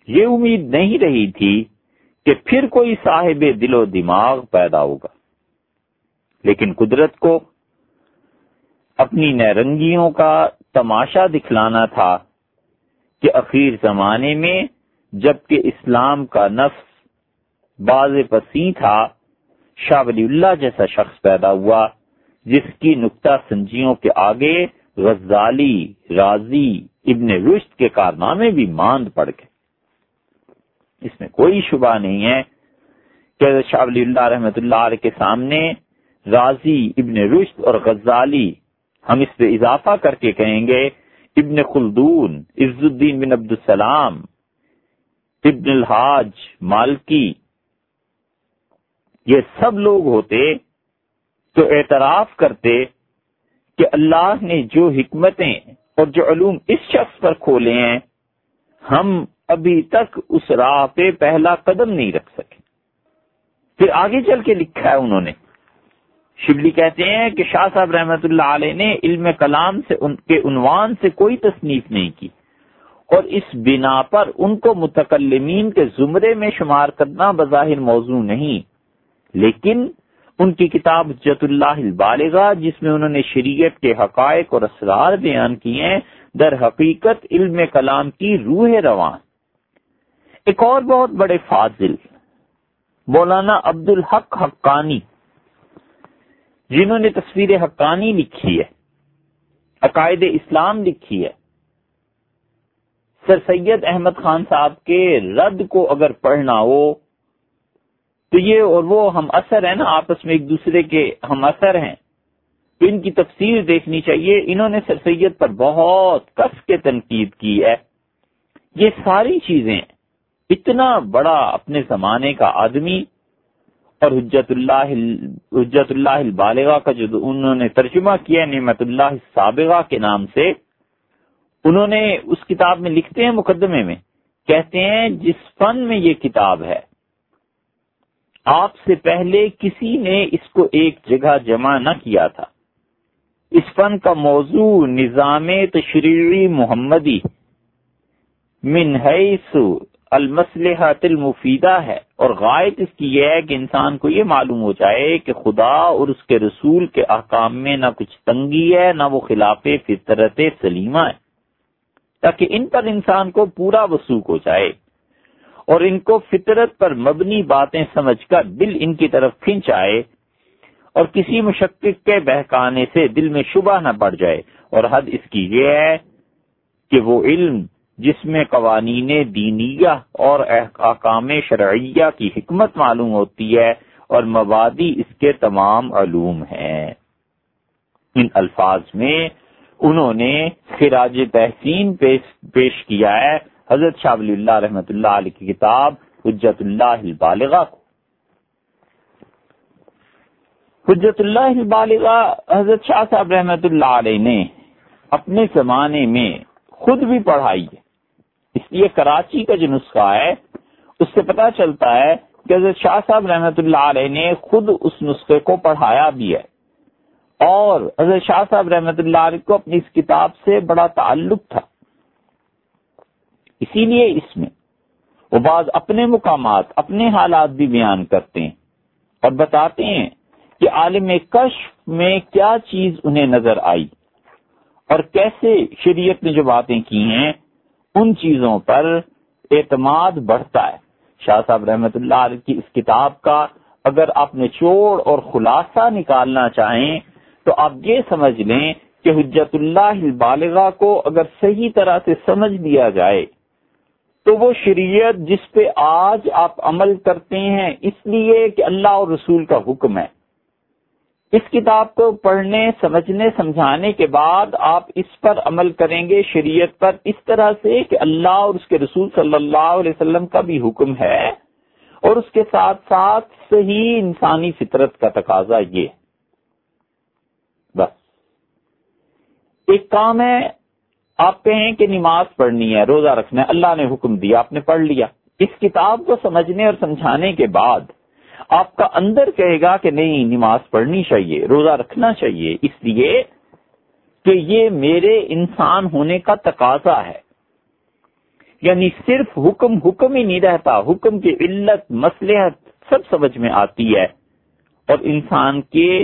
یہ امید نہیں رہی تھی کہ پھر کوئی صاحب دل و دماغ پیدا ہوگا۔ لیکن قدرت کو اپنی نیرنگیوں کا تماشا دکھلانا تھا کہ اخیر زمانے میں جبکہ اسلام کا نفس باز پسی تھا، شاہ ولی اللہ جیسا شخص پیدا ہوا، جس کی نقطہ سنجیوں کے آگے غزالی، راضی ابن رشت کے کارنامے بھی ماند پڑ گئے اس میں کوئی شبہ نہیں ہے کہ شاہ ولی اللہ رحمت اللہ علیہ کے سامنے راضی ابن رشت اور غزالی ہم اس پہ اضافہ کر کے کہیں گے، ابن خلدون، عز الدین بن عبد السلام، ابن الحاج، مالکی۔ یہ سب لوگ ہوتے تو اعتراف کرتے کہ اللہ نے جو حکمتیں اور جو علوم اس شخص پر کھولے ہیں، ہم ابھی تک اس راہ پہ پہلا قدم نہیں رکھ سکے۔ پھر آگے چل کے لکھا ہے انہوں نے۔ شبلی کہتے ہیں کہ شاہ صاحب رحمت اللہ علیہ نے علم کلام سے ان کے عنوان سے کوئی تصنیف نہیں کی۔ اور اس بنا پر ان کو متکلمین کے زمرے میں شمار کرنا بظاہر موضوع نہیں، لیکن ان کی کتاب جت اللہ البالغہ، جس میں انہوں نے شریعت کے حقائق اور اسرار بیان کیے ہیں، در حقیقت علم کلام کی روح روان۔ ایک اور بہت بڑے فاضل، مولانا عبد الحق حقانی، جنہوں نے تصویر حقانی لکھی ہے، عقائد اسلام لکھی ہے۔ سر سید احمد خان صاحب کے رد کو اگر پڑھنا ہو تو یہ اور وہ ہم اثر ہیں نا، آپس میں ایک دوسرے کے ہم اثر ہیں۔ تو ان کی تفسیر دیکھنی چاہیے۔ انہوں نے سر سید پر بہت کس کے تنقید کی ہے۔ یہ ساری چیزیں اتنا بڑا اپنے زمانے کا آدمی اور حجت اللہ حجت اللہ البالغہ کا جو انہوں نے ترجمہ کیا نعمت اللہ سابغہ کے نام سے، انہوں نے اس کتاب میں لکھتے ہیں مقدمے میں، کہتے ہیں جس فن میں یہ کتاب ہے۔ آپ سے پہلے کسی نے اس کو ایک جگہ جمع نہ کیا تھا۔ اس فن کا موضوع نظام تشریعی محمدی من حیث المسلحت المفیدہ ہے اور غائب اس کی یہ ہے کہ انسان کو یہ معلوم ہو جائے کہ خدا اور اس کے رسول کے احکام میں نہ کچھ تنگی ہے، نہ وہ خلاف فطرت سلیمہ ہے۔ تاکہ ان پر انسان کو پورا وسوخ ہو جائے۔ اور ان کو فطرت پر مبنی باتیں سمجھ کر دل ان کی طرف کھینچ آئے اور کسی مشقق کے بہکانے سے دل میں شبہ نہ پڑ جائے۔ اور حد اس کی یہ ہے کہ وہ علم جس میں قوانین دینیہ اور احکام شرعیہ کی حکمت معلوم ہوتی ہے اور مبادی اس کے تمام علوم ہیں۔ ان الفاظ میں انہوں نے خراج تحسین پیش کیا ہے۔ حضرت شاہ ولی اللہ رحمۃ اللہ علیہ کی کتاب حجت اللہ البالغہ کو۔ حجت اللہ البالغہ حضرت شاہ صاحب رحمۃ اللہ علیہ نے اپنے زمانے میں خود بھی پڑھائی ہے۔ اس لیے کراچی کا جو نسخہ ہے، اس سے پتا چلتا ہے کہ حضرت شاہ صاحب رحمت اللہ علیہ نے خود اس نسخے کو پڑھایا بھی ہے۔ اور حضرت شاہ صاحب رحمت اللہ علیہ کو اپنی اس کتاب سے بڑا تعلق تھا۔ اسی لیے اس میں وہ بعض اپنے مقامات، اپنے حالات بھی بیان کرتے ہیں اور بتاتے ہیں کہ عالم کشف میں کیا چیز انہیں نظر آئی اور کیسے شریعت نے جو باتیں کی ہیں، ان چیزوں پر اعتماد بڑھتا ہے۔ شاہ صاحب رحمت اللہ علیہ کی اس کتاب کا اگر آپ نچوڑ اور خلاصہ نکالنا چاہیں تو آپ یہ سمجھ لیں کہ حجت اللہ بالغا کو اگر صحیح طرح سے سمجھ دیا جائے تو وہ شریعت جس پہ آج آپ عمل کرتے ہیں، اس لیے کہ اللہ اور رسول کا حکم ہے۔ اس کتاب کو پڑھنے، سمجھنے، سمجھانے کے بعد آپ اس پر عمل کریں گے، شریعت پر۔ اس طرح سے کہ اللہ اور اس کے رسول صلی اللہ علیہ وسلم کا بھی حکم ہے۔ اور اس کے ساتھ ساتھ صحیح انسانی فطرت کا تقاضا یہ۔ بس۔ ایک کام ہے آپ کہیں کہ نماز پڑھنی ہے، روزہ رکھنا ہے، اللہ نے حکم دیا، آپ نے پڑھ لیا۔ اس کتاب کو سمجھنے اور سمجھانے کے بعد آپ کا اندر کہے گا کہ نہیں، نماز پڑھنی چاہیے، روزہ رکھنا چاہیے۔ اس لیے کہ یہ میرے انسان ہونے کا تقاضا ہے۔ یعنی صرف حکم حکم ہی نہیں رہتا۔ حکم کی علت مسلحت سب سمجھ میں آتی ہے۔ اور انسان کے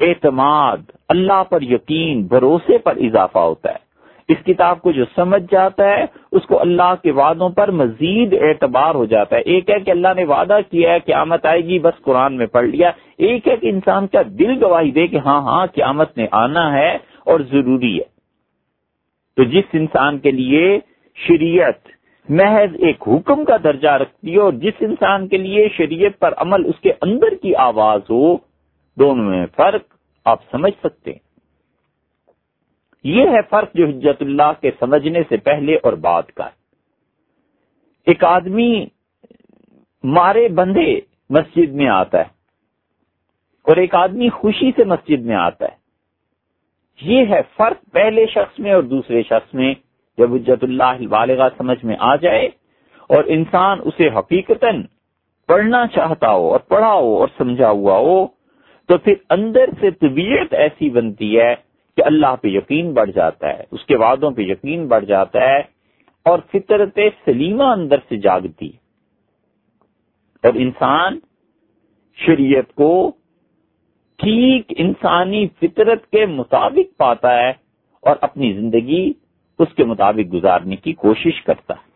اعتماد، اللہ پر یقین، بھروسے پر اضافہ ہوتا ہے۔ اس کتاب کو جو سمجھ جاتا ہے، اس کو اللہ کے وعدوں پر مزید اعتبار ہو جاتا ہے۔ ایک ہے کہ اللہ نے وعدہ کیا ہے، قیامت آئے گی، بس قرآن میں پڑھ لیا۔ ایک ہے کہ انسان کا دل گواہی دے کہ ہاں ہاں قیامت نے آنا ہے اور ضروری ہے۔ تو جس انسان کے لیے شریعت محض ایک حکم کا درجہ رکھتی ہے اور جس انسان کے لیے شریعت پر عمل اس کے اندر کی آواز ہو، دونوں میں فرق آپ سمجھ سکتے ہیں۔ یہ ہے فرق جو حجت اللہ کے سمجھنے سے پہلے اور بعد کا ایک آدمی مارے بندے مسجد میں آتا ہے اور ایک آدمی خوشی سے مسجد میں آتا ہے۔ یہ ہے فرق پہلے شخص میں اور دوسرے شخص میں۔ جب حجت اللہ والغ سمجھ میں آ جائے اور انسان اسے حقیقت پڑھنا چاہتا ہو اور پڑھا ہو اور سمجھا ہوا ہو، تو پھر اندر سے طبیعت ایسی بنتی ہے کہ اللہ پہ یقین بڑھ جاتا ہے، اس کے وعدوں پہ یقین بڑھ جاتا ہے اور فطرت سلیمہ اندر سے جاگتی اور انسان شریعت کو ٹھیک انسانی فطرت کے مطابق پاتا ہے اور اپنی زندگی اس کے مطابق گزارنے کی کوشش کرتا ہے۔